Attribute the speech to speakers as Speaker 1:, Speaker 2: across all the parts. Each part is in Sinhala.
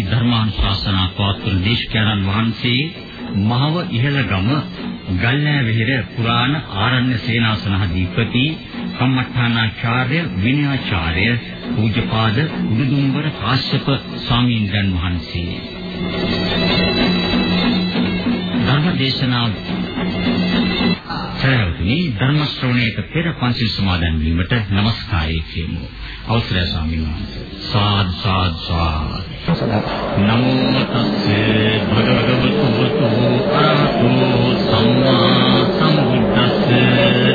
Speaker 1: රාත්‍රී ධර්මානුශාසනා පවත්වන දේශකයන්න් වහන්සේ මහව ඉහළගම ගල්නෑ විහෙර පුරාණ ආරණ්‍ය සේනාසනාධිපති කම්මඨානාචාර්ය විනයාචාර්ය පූජ්‍යපාද උඩුදුම්බර කාශ්‍යප ස්වාමීන් වහන්සේ ධර්ම දේශනාව සරලවතුනි ධර්ම ශ්‍රවණයට පෙර පන්සිල් සමාදන් වීමට নমස්කාරය කියමු. අවසරයි ස්වාමීන් වහන්සේ. සාද් සාද් සාද්. ප්‍රාර්ථනා සදා නමෝ තස්සේ භගවතු ආරහතෝ සම්මා සම්බුද්දස්සේ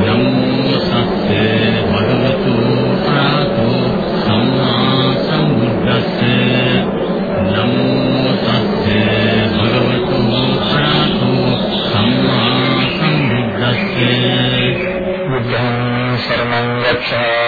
Speaker 1: නමෝ තස්සේ භගවතු ආරහතෝ සම්මා සම්බුද්දස්සේ නමෝ තස්සේ භගවතු ආරහතෝ සම්මා සම්බුද්දස්සේ.
Speaker 2: බුද්ධ සරණං ගච්ඡාමි.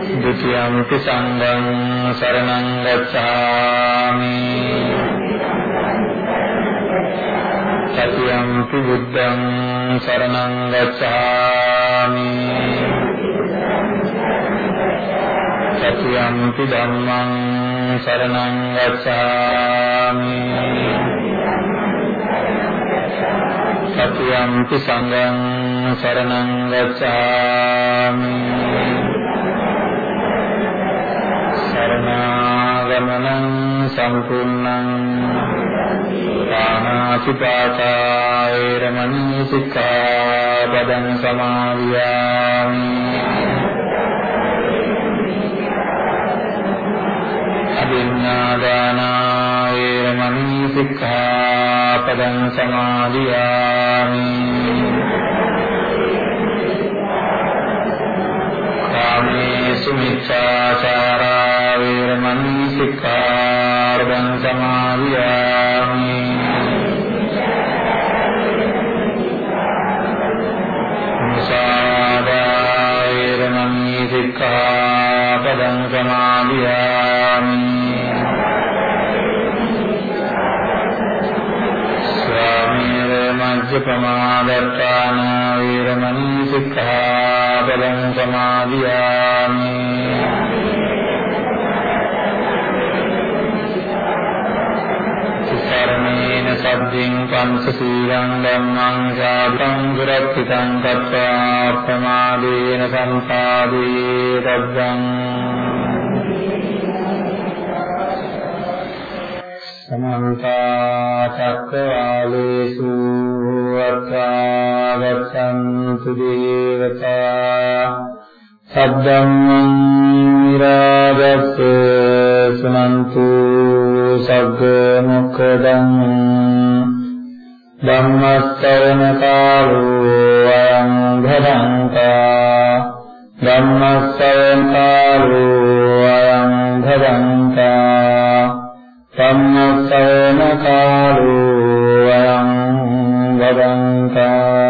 Speaker 2: ද ุติ යං පි සංඝං සරණං ගච්ඡාමි චතුයං පි බුද්ධං සරණං ගච්ඡාමි චතුයං පි ධම්මං සරණං ගච්ඡාමි චතුයං පි සංඝං සරණං ගච්ඡාමි සරණාගමනං සම්පූර්ණං පාණාතිපාතා වේරමණී සික්ඛාපදං සමාදියාමි අදින්නාදානා වේරමණී සික්ඛාපදං සමාදියාමි කාමේසු මිච්ඡාචාරා වේරමණී සික්ඛාපදං සමාදියාමි। මුසාදා වේරමණී සික්ඛාපදං සමාදියාමි। මජ්ජ ප්‍රමාදත්තාන වීරමණී සික්ඛාපදං සමාදියාමි। සබ්බින් පංස සීලං ධම්මං සාධං සුරක්ෂිතං කତ୍වා ප්‍රමාදේන සම්පාදේ රබ්බං සමන්ත චක්කවාලේසු අත්තාවච්ඡන්තු දේවතා සබ්බං නිරාගස්ස සුනන්තු සග්ග මොක්ඛදං ධම්මස්සවන කාලෝ අයං භදංතා ධම්මස්සවන කාලෝ අයං භදංතා ධම්මස්සවන කාලෝ අයං භදංතා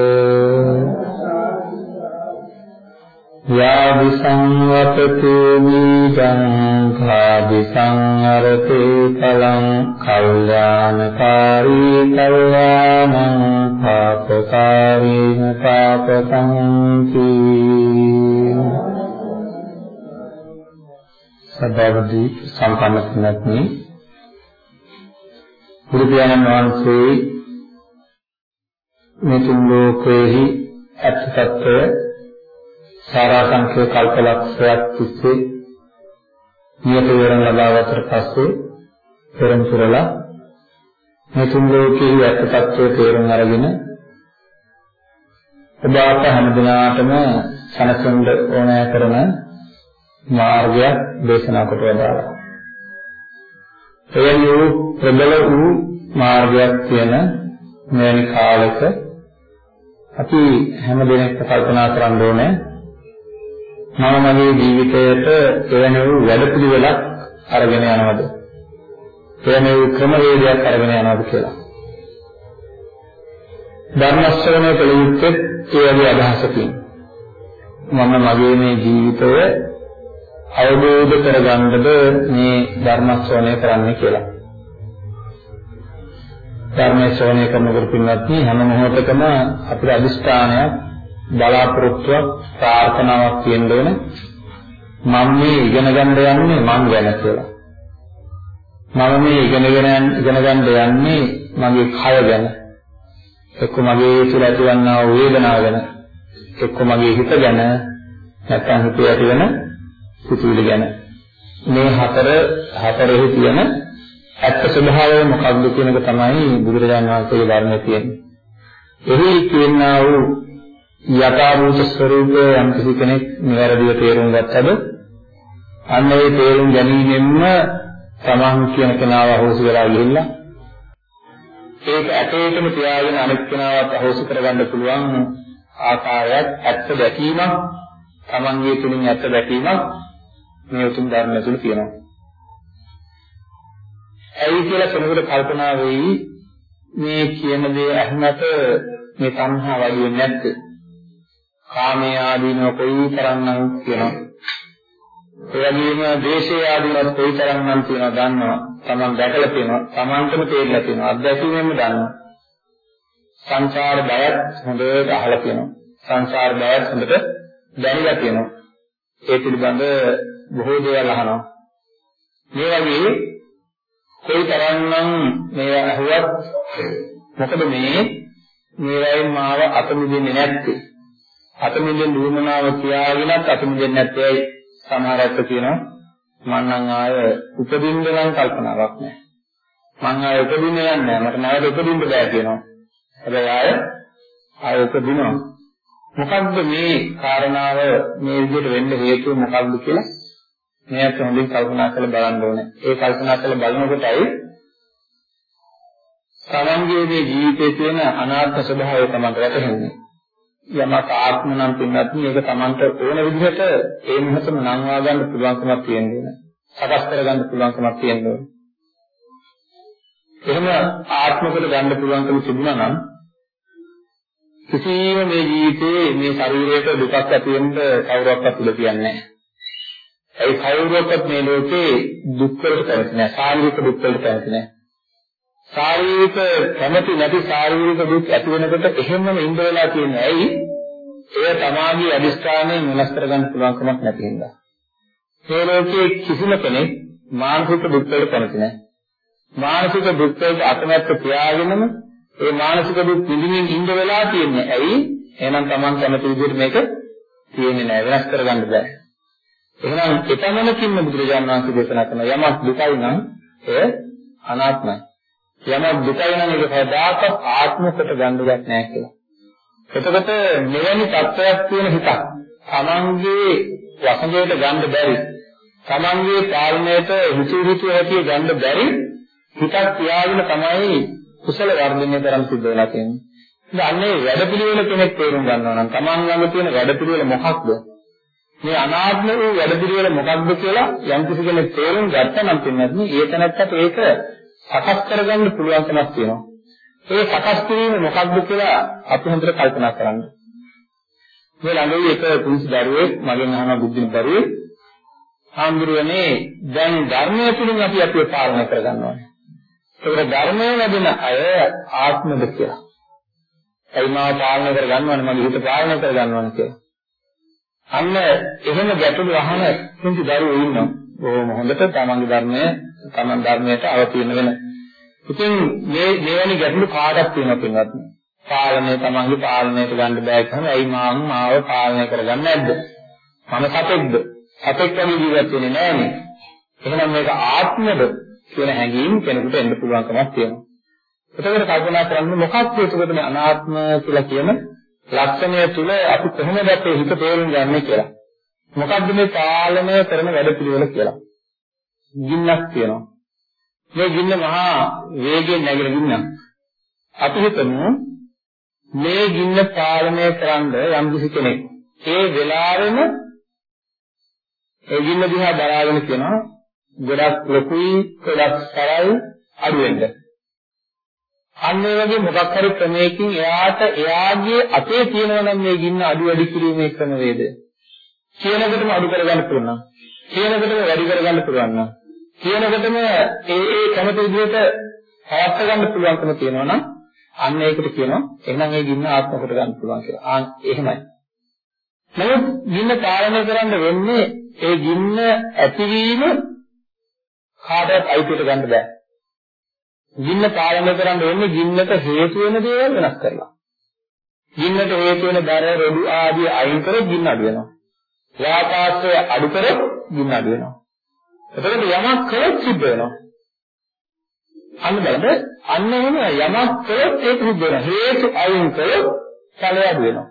Speaker 2: යාදි සංවතතු බීජං කාදි සංහරතේ කලං කල්යාණකාරී කල්යාණං පාපකාරීන පාපකං සදාවදී සම්පන්න නැත්නම් බුදු පියාණන් වහන්සේ මේ තුන් ලෝකෙහි ඇත්ත සාරාංශය කල්පලක්ෂයක් තිස්සේ නියත විවරණ ලබාගත්තට පස්සේ පෙරම්සුරලා මේ තුන් ලෝකයේ යථාර්ථය තේරුම් අරගෙන ඔබ අප හැමදෙනාටම සනසන්න ඕනෑ කරන මාර්ගයක් දේශනා කොට වදාළා. එවැනි වූ ප්‍රබල වූ මාර්ගයක් තියෙන මෙවැනි කාලයක අපි හැම දිනක කල්පනා කරන්න ඕනේ මම මගේ ජීවිතයට එවැනි වූ වැඩපිළිවෙලක් අරගෙන යනවද? එවැනි වූ ක්‍රමවේදයක් අරගෙන යනවද කියලා. ධර්ම ශ්‍රවණය කළ යුත්තේ ඒ වගේ අදහසකින්. මම මගේ මේ ජීවිතය අවබෝධ කරගන්නද මේ ධර්ම ශ්‍රවණය කරන්න කියලා. ධර්ම ශ්‍රවණය කරනකොට පින්වත්නි හැම මොහොතකම අපේ අදිෂ්ඨානයක් බලාපොරොත්තුවක් ප්‍රාර්ථනාවක් තියෙන්න ඕනේ මම මේ ඉගෙන ගන්න යන්නේ මං ගැන කියලා. මම මේ ඉගෙනගෙන ඉගෙන ගන්න යන්නේ මගේ කය ගැන. එක්ක මගේ තුළ ඇතිවන්නා වූ වේදනාව ගැන. එක්ක මගේ හිත ගැන. නැත්නම් හිතේ ඇතිවන සිතුවිලි ගැන. මේ හතර හතරෙහි තියෙන ඇත්ත ස්වභාවය මොකක්ද කියන එක තමයි බුදුරජාණන් වහන්සේගේ ධර්මයේ තියෙන්නේ. එහි කියනා වූ යථාභූත ස්වરૂපය යම් කිසි කෙනෙක් නිවැරදිව තේරුම් ගත්තද අන්න ඒ තේරුම් ගැනීමෙන්ම තමන් කියන කෙනාව අහෝසි වෙලා ගිහිල්ලා ඒක ඇටේටම තියාගෙන අනිත් කෙනාවත් අහෝසි කරගන්න පුළුවන් ආකාරයක් ඇත්ත දැකීමක් තමන්ගේ තුලින් ඇත්ත දැකීමක් මේ උතුම් ධර්මය තුල තියෙනවා. ඇයි කියලා කෙනෙකුට කල්පනා වෙයි මේ කියන දේ අහනට මේ තණ්හා වැඩි වෙන්නේ නැත්තේ කාමයේ ආදීනව කොයි තරම්නම් කියනවා. ඒ වගේම දේශයේ ආදීනව කොයි තරම්නම් කියනවා දන්නවා. Taman දැකලා තියෙනවා. Tamanටම තේරලා තියෙනවා. අත්දැකීමෙන්ම දන්නවා. සංසාර බයත් හොඳට අහලා තියෙනවා. සංසාර බයත් හොඳට දැනලා තියෙනවා. ඒ පිළිබඳ බොහෝ දේවල් අහනවා. මේ වගේ කොයි තරම්නම් මේවා අහුවත් මොකද මේ මේවායින් මාව අත මිදෙන්නේ නැත්තේ අතමින්දෙන් දුවමනාව කියාගෙනත් අතමින්දෙන් නැත්තේ සමහර අය කියනවා මං නම් ආය උපදින්න නම් කල්පනාවක් නැහැ. මං ආය උපදින්න යන්නේ නැහැ. මට නැවත උපදින්න බෑ කියනවා. හැබැයි ආය ආය උපදිනවා. මොකද්ද මේ කාරණාව මේ විදිහට වෙන්න හේතුව මොකක්ද කියලා මේක හොඳින් කල්පනා කරලා බලන්න ඕනේ. ඒ කල්පනා කරලා බලනකොටයි තමන්ගේ මේ ජීවිතයේ තියෙන අනාත්ම ස්වභාවය තමයි වැටහෙන්නේ. යමක් ආත්ම නම් පින්නත් මේක Tamanට ඕන විදිහට ඒ මොහොතම නංවා ගන්න පුළුවන්කමක් තියෙනවා. සකස් කර ගන්න පුළුවන්කමක් තියෙනවා. එහෙම ආත්මකට ගන්න පුළුවන්කම තිබුණා නම් කිසිම මේ ජීවිතේ මේ ශරීරයට දුකක් ඇති වෙන්න කවුරක්වත් උද කියන්නේ නැහැ. ඒ කවුරුවක්වත් මේ ලෝකේ දුක් වලට කැමති නැහැ. ශාරීරික දුක් වලට කැමති නැහැ. ශාරීරික කැමැති නැති ශාරීරික දුක් ඇති වෙනකොට එහෙමම ඉඳ වෙලා තියෙන්නේ ඇයි? එය තමාගේ අදිස්ථානයෙන් වෙනස් කරගන්න පුළුවන් කමක් නැති හින්දා. මේ ලෝකයේ කිසිම කෙනෙක් මානසික දුක් වලට කැමති නැහැ. මානසික දුක් වලට අකමැත්ත තියාගෙනම ඒ මානසික දුක් විඳින්න ඉඳ වෙලා තියෙන්නේ ඇයි? එහෙනම් Taman කැමති විදිහට මේක තියෙන්නේ නැහැ වෙනස් කරගන්න බෑ. එහෙනම් එතනකින්ම බුදුරජාණන් වහන්සේ දේශනා කරන යමක් දුකයි නම් එය අනාත්මයි. යමක් දුකයි නම් ඒක කවදාකවත් ආත්මකට ගන්න දෙයක් නෑ කියලා. එතකොට මෙවැනි තත්ත්වයක් තියෙන හිතක් තමන්ගේ වසඟයට ගන්න බැරි තමන්ගේ පාලනයට හිතු හිතු ඇති ගන්න බැරි හිතක් තියාගෙන තමයි කුසල වර්ධනය කරන් සිද්ධ වෙලා තියෙන්නේ. ඉතින් අන්නේ වැඩපිළිවෙල කෙනෙක් තේරුම් ගන්නවා නම් තමන් ළඟ තියෙන වැඩපිළිවෙල මොකක්ද? මේ අනාත්ම වූ වැඩපිළිවෙල මොකක්ද කියලා යම් කිසි කෙනෙක් තේරුම් ගත්තා නම් පින්නත් ඒ තැනත්තට ඒක සකස් කරගන්න පුළුවන්කමක් තියෙනවා. ඒ සකස් කිරීම මොකක්ද කියලා අපි හොඳට කල්පනා කරන්න. මේ ළඟදී එක පුංචි දරුවෙක් මගෙන් අහන බුද්ධින දරුවෙක් හාමුදුරුවනේ දැන් ධර්මය තුලින් අපි අපිව පාලනය කරගන්නවා. ඒකට ධර්මය වැඩෙන අය ආත්මද කියලා. එයි මාව පාලනය කරගන්නවනේ මගේ හිත පාලනය කරගන්නවනේ කියලා. අන්න එහෙම ගැටලු අහන පුංචි දරුවෝ ඉන්නවා. බොහොම හොඳට තමන්ගේ ධර්මය තමන් ධර්මයට අවතීන වෙන. ඉතින් මේ මෙවැනි ගැටලු කාටක් තියෙනවා පින්වත්. පාලනය තමන්ගේ පාලනයට ගන්න බෑ කියහම ඇයි මාන් මාව පාලනය කරගන්නේ නැද්ද? මම සතෙක්ද? සතෙක් වගේ ජීවත් වෙන්නේ නෑනේ. එහෙනම් මේක ආත්මද කියන හැඟීම් කෙනෙකුට එන්න පුළුවන්කමක් තියෙනවා. එතකොට කල්පනා කරන්න මොකක්ද එතකොට මේ අනාත්ම කියලා කියන ලක්ෂණය තුල අපි කොහොමද අපේ හිත තේරුම් ගන්නේ කියලා. මොකක්ද මේ පාලනය කරන වැඩ පිළිවෙල කියලා. ගින්නක් තියෙනවා. මේ ගින්න මහා වේගයෙන් නැගෙන ගින්නක්. අපි හිතමු මේ ගින්න පාලනය කරන්න යම් කිසි කෙනෙක් ඒ වෙලාවෙම ඒ ගින්න දිහා බලාගෙන කියනවා ගොඩක් ලොකුයි ගොඩක් සරයි අඩු වෙන්න. අන්න ඒ වගේ මොකක් හරි ක්‍රමයකින් එයාට එයාගේ අතේ තියෙනවා නම් මේ ගින්න අඩු වැඩි කිරීමේ ක්‍රමවේදය. කියනකොටම අඩු කරගන්න පුළුවන් නම් කියනකොටම වැඩි කරගන්න පුළුවන් නම් කියනකොටම ඒ ඒ කැමති විදිහට පවත් ගන්න පුළුවන්කම තියෙනවා නම් අන්න ඒකට කියනවා එහෙනම් ඒ ගින්න ආත්ම කොට ගන්න පුළුවන් කියලා. ආ එහෙමයි. නමුත් ගින්න පාලනය කරන්න වෙන්නේ ඒ ගින්න ඇතිවීම කාටවත් අයිතියට ගන්න බෑ. ගින්න පාලනය කරන්න වෙන්නේ ගින්නට හේතු වෙන දේවල් වෙනස් කරලා. ගින්නට හේතු වෙන දර රොඩු ආදී අයින් කරොත් ගින්න අඩු වෙනවා. වාතාශ්‍රය අඩු කරොත් ගින්න අඩු වෙනවා. එතකොට යමක් කළොත් සිද්ධ වෙනවා. අන්න බලන්න අන්න එහෙම යමක් කළොත් ඒක සිද්ධ වෙනවා. හේතු අයින් කළොත් ඵලය අඩු වෙනවා.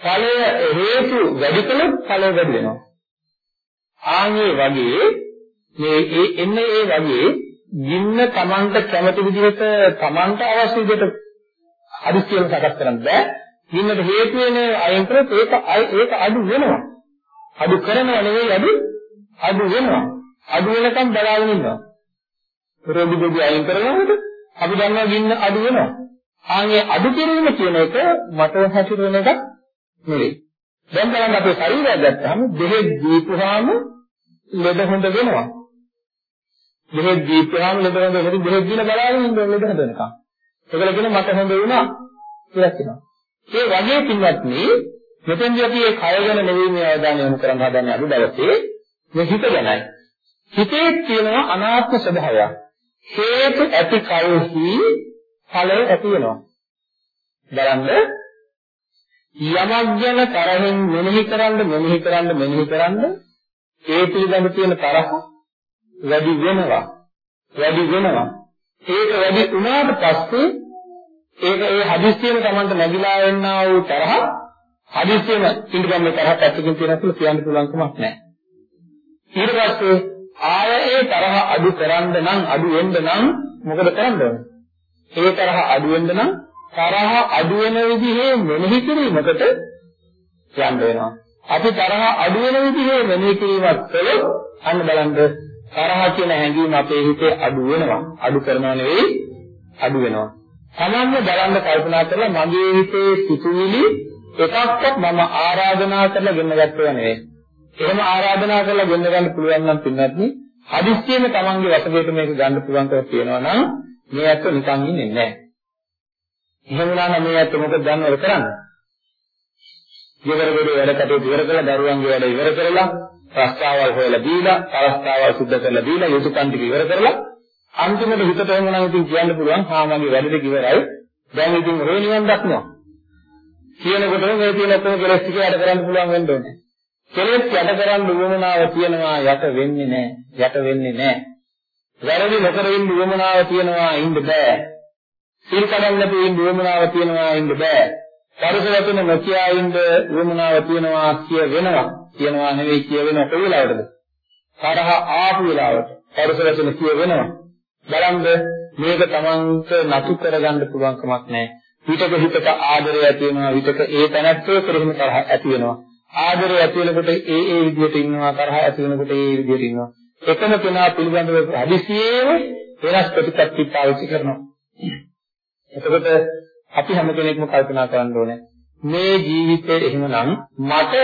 Speaker 2: ඵලය හේතු වැඩි කළොත් ඵලය වැඩි වෙනවා. ආන්ගේ වගේ මේ ඒ එන්නේ ඒ වගේ ගින්න Tamanට කැමති විදිහට Tamanට අවශ්‍ය විදිහට අදිස්සියෙන් සකස් කරන්න බෑ. ගින්නට හේතු වෙන අයින් කරොත් ඒක ඒක අඩු වෙනවා. අඩු කරනව නෙවෙයි අඩු අඩු වෙනවා. අඩු වෙනකම් බලාගෙන ඉන්නවා. රොඩි බොඩි අයින් කරනකොට අපි දන්නවා ගින්න අඩු වෙනවා. ආන්ගේ අඩු කිරීම කියන එක මට හැසිරෙන එකක් නෙවෙයි. දැන් බලන්න අපේ ශරීරය ගත්තාම දෙහෙත් දීපුවාම ලෙඩ හොඳ වෙනවා. දෙහෙත් දීපුවාම ලෙඩ හොඳ වෙනවා. දෙහෙත් දීලා බලාගෙන ඉන්න ලෙඩ හොඳ වෙනකම්. ඒකල කියන මට හොඳ වුණා කියලා කියනවා. ඒ වගේ පින්වත්නි මෙතෙන්දී අපි ඒ කය ගැන නෙවෙයි මේ අවධානය යොමු කරන්න හදන්නේ අද දවසේ මේ හිත ගැනයි. හිතේ තියෙන අනාත්ම ස්වභාවයක්. හේතු ඇති කලෙහි ඵලය ඇති වෙනවා. බලන්න යමක් ගැන තරහින් මෙනෙහි කරන්න මෙනෙහි කරන්න මෙනෙහි කරන්න ඒ පිළිබඳ තියෙන තරහ වැඩි වෙනවා වැඩි වෙනවා ඒක වැඩි වුණාට පස්සේ ඒක ඒ හදිස්සියෙම Tamanට නැగిලා එන්නා වූ තරහ හදිස්සියෙම ඉඳගන්න තරහ පැත්තකින් තියෙන කියලා කියන්න පුළුවන් කමක් නැහැ ඊට පස්සේ ආය ඒ තරහ අඩු කරන්න නම් අඩු වෙන්න නම් මොකද කරන්න ඕනේ ඒ තරහ අඩු වෙන්න නම් තරහ අඩු වෙන විදිහේ මෙනෙහි කිරීමකට යන්න වෙනවා. අපි තරහ අඩු වෙන විදිහේ මෙනෙහි කිරීමක් කළොත් අන්න බලන්න තරහ කියන හැඟීම අපේ හිතේ අඩු වෙනවා. අඩු කරනවා නෙවෙයි අඩු වෙනවා. තමන්ම බලන්න කල්පනා කරලා මගේ හිතේ සිතුවිලි එකක්වත් මම ආරාධනා කරලා ගෙන්න ගත්තේ නෙවෙයි. එහෙම ආරාධනා කරලා ගෙන්න ගන්න පුළුවන් නම් පින්නත් හදිස්සියෙම තමන්ගේ වශයෙන් මේක ගන්න පුළුවන්කම තියෙනවා නම් මේ අත නිකන් ඉන්නේ නැහැ. එහෙම වුණා නම් මේ ඇත්ත මොකද දන්නවද කරන්නේ? ගෙදර ගොඩේ වැඩ කටයුතු ඉවර කරලා දරුවන්ගේ වැඩ ඉවර කරලා ප්‍රස්තාවල් හොයලා දීලා, ප්‍රස්තාවල් සුද්ධ කරලා දීලා, යුතුයකම් ටික ඉවර කරලා අන්තිමට හිතට එහෙම නම් ඉතින් කියන්න පුළුවන් හා මගේ වැඩ ටික ඉවරයි. දැන් ඉතින් ඔය නිවන් දක්නවා. කියනකොටම මේ තියෙන ඔක්කොම කෙලස් ටික යට කරන්න පුළුවන් වෙන්න ඕනේ. කෙලස් යට කරන්න උවමනාව තියෙනවා යට වෙන්නේ නැහැ. යට වෙන්නේ නැහැ. වැරදි නොකර ඉන්න උවමනාව තියෙනවා ඉන්න බෑ. සිල් කඩන්න නැතුව ඉන්න උවමනාව තියනවා ඉන්න බෑ. පරිස වචන නොකියා ඉන්න උවමනාව තියනවා කිය වෙනවා. කියනවා නෙවෙයි කිය වෙන කොයි වෙලාවටද? තරහ ආපු වෙලාවට. පරිස වචන කිය වෙනවා. බලන්න මේක තමන්ට නතු කරගන්න පුළුවන් කමක් නැහැ. විතක හිතට ආදරය ඇති වෙනවා විතක ඒ තැනැත්තෝ කෙරෙහිම තරහ ඇති වෙනවා. ආදරය ඇති වෙනකොට ඒ ඒ විදිහට ඉන්නවා තරහ ඇති වෙනකොට ඒ ඒ විදිහට ඉන්නවා. එකම කෙනා පිළිබඳව හදිසියෙම වෙනස් ප්‍රතිපත්ති පාවිච්චි කරනවා. එතකොට අපි හැම කෙනෙක්ම කල්පනා කරන්න ඕනේ මේ ජීවිතේ එහෙමනම් මට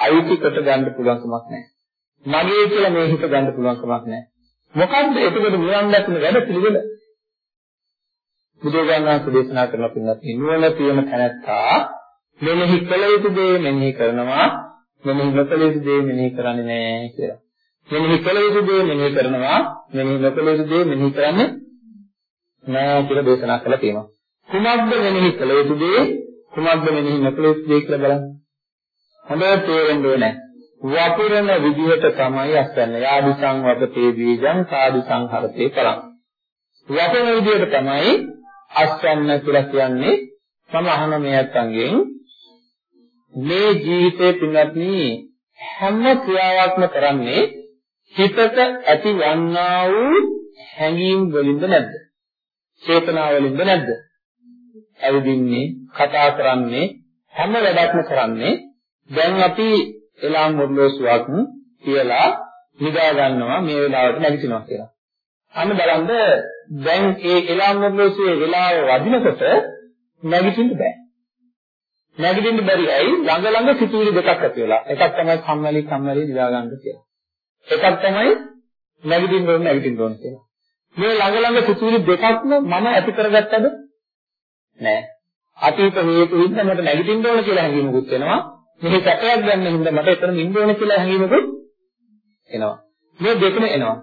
Speaker 2: අයිති කොට ගන්න පුළුවන් කමක් නැහැ. මගේ කියලා මේ හිත ගන්න පුළුවන් කමක් නැහැ. මොකද්ද එතකොට නිවන් දක්න වැඩ පිළිවෙල? බුදුගානනාථ දේශනා කරන පින්නත් නුවණ තියෙන තැනත්තා මෙනෙහි කළ යුතු දේ මෙනෙහි කරනවා මෙනෙහි නොකළ යුතු දේ මෙනෙහි කරන්නේ නැහැ කියලා. මෙනෙහි කළ යුතු දේ මෙනෙහි කරනවා මෙනෙහි නොකළ යුතු දේ මෙනෙහි කරන්නේ නැහැ කියලා දේශනා කළා තියෙනවා. කුමක්ද මෙනෙහි කළ යුතු දේ කුමක්ද මෙනෙහි නොකළ යුතු දේ කියලා බලන්න. හොඳට තේරෙන්න ඕනේ. වපුරන විදිහට තමයි අස්වැන්න. යාදි සංවපතේ බීජං සාදි සංහරතේ පරං. වපුරන විදිහට තමයි අස්වැන්න කියලා කියන්නේ මම අහන මේ අත්ංගෙන් මේ ජීවිතේ පින්වත්නි හැම ක්‍රියාවක්ම කරන්නේ හිතට ඇති වන්නා වූ හැඟීම් වලින්ද නැද්ද? චේතනා වලින්ද නැද්ද? ඇවිදින්නේ, කතා කරන්නේ, හැම වැඩක්ම කරන්නේ දැන් අපි එලාම් මොර්ලෝසුවක් කියලා නිදා ගන්නවා මේ වෙලාවට නැගිටිනවා කියලා. අන්න බලන්න දැන් ඒ එලාම් මොර්ලෝසුවේ වෙලාව වදිනකොට නැගිටින්න බෑ. නැගිටින්න බැරි ඇයි? ළඟ ළඟ සිතුවිලි දෙකක් ඇති වෙලා. එකක් තමයි කම්මැලි කම්මැලි නිදා ගන්න කියලා. එකක් තමයි නැගිටින්න ඕනේ නැගිටින්න ඕනේ කියලා. මේ ළඟ ළඟ සිතුවිලි දෙකක්ම මම ඇති කරගත්තද? නෑ. අතීත හේතු හින්දා මට නැගිටින්න ඕන කියලා හැඟීමකුත් වෙනවා. මෙහි සැපයක් ගන්න හින්දා මට එතන ඉන්න ඕන කියලා හැඟීමකුත් එනවා. මේ දෙකම එනවා.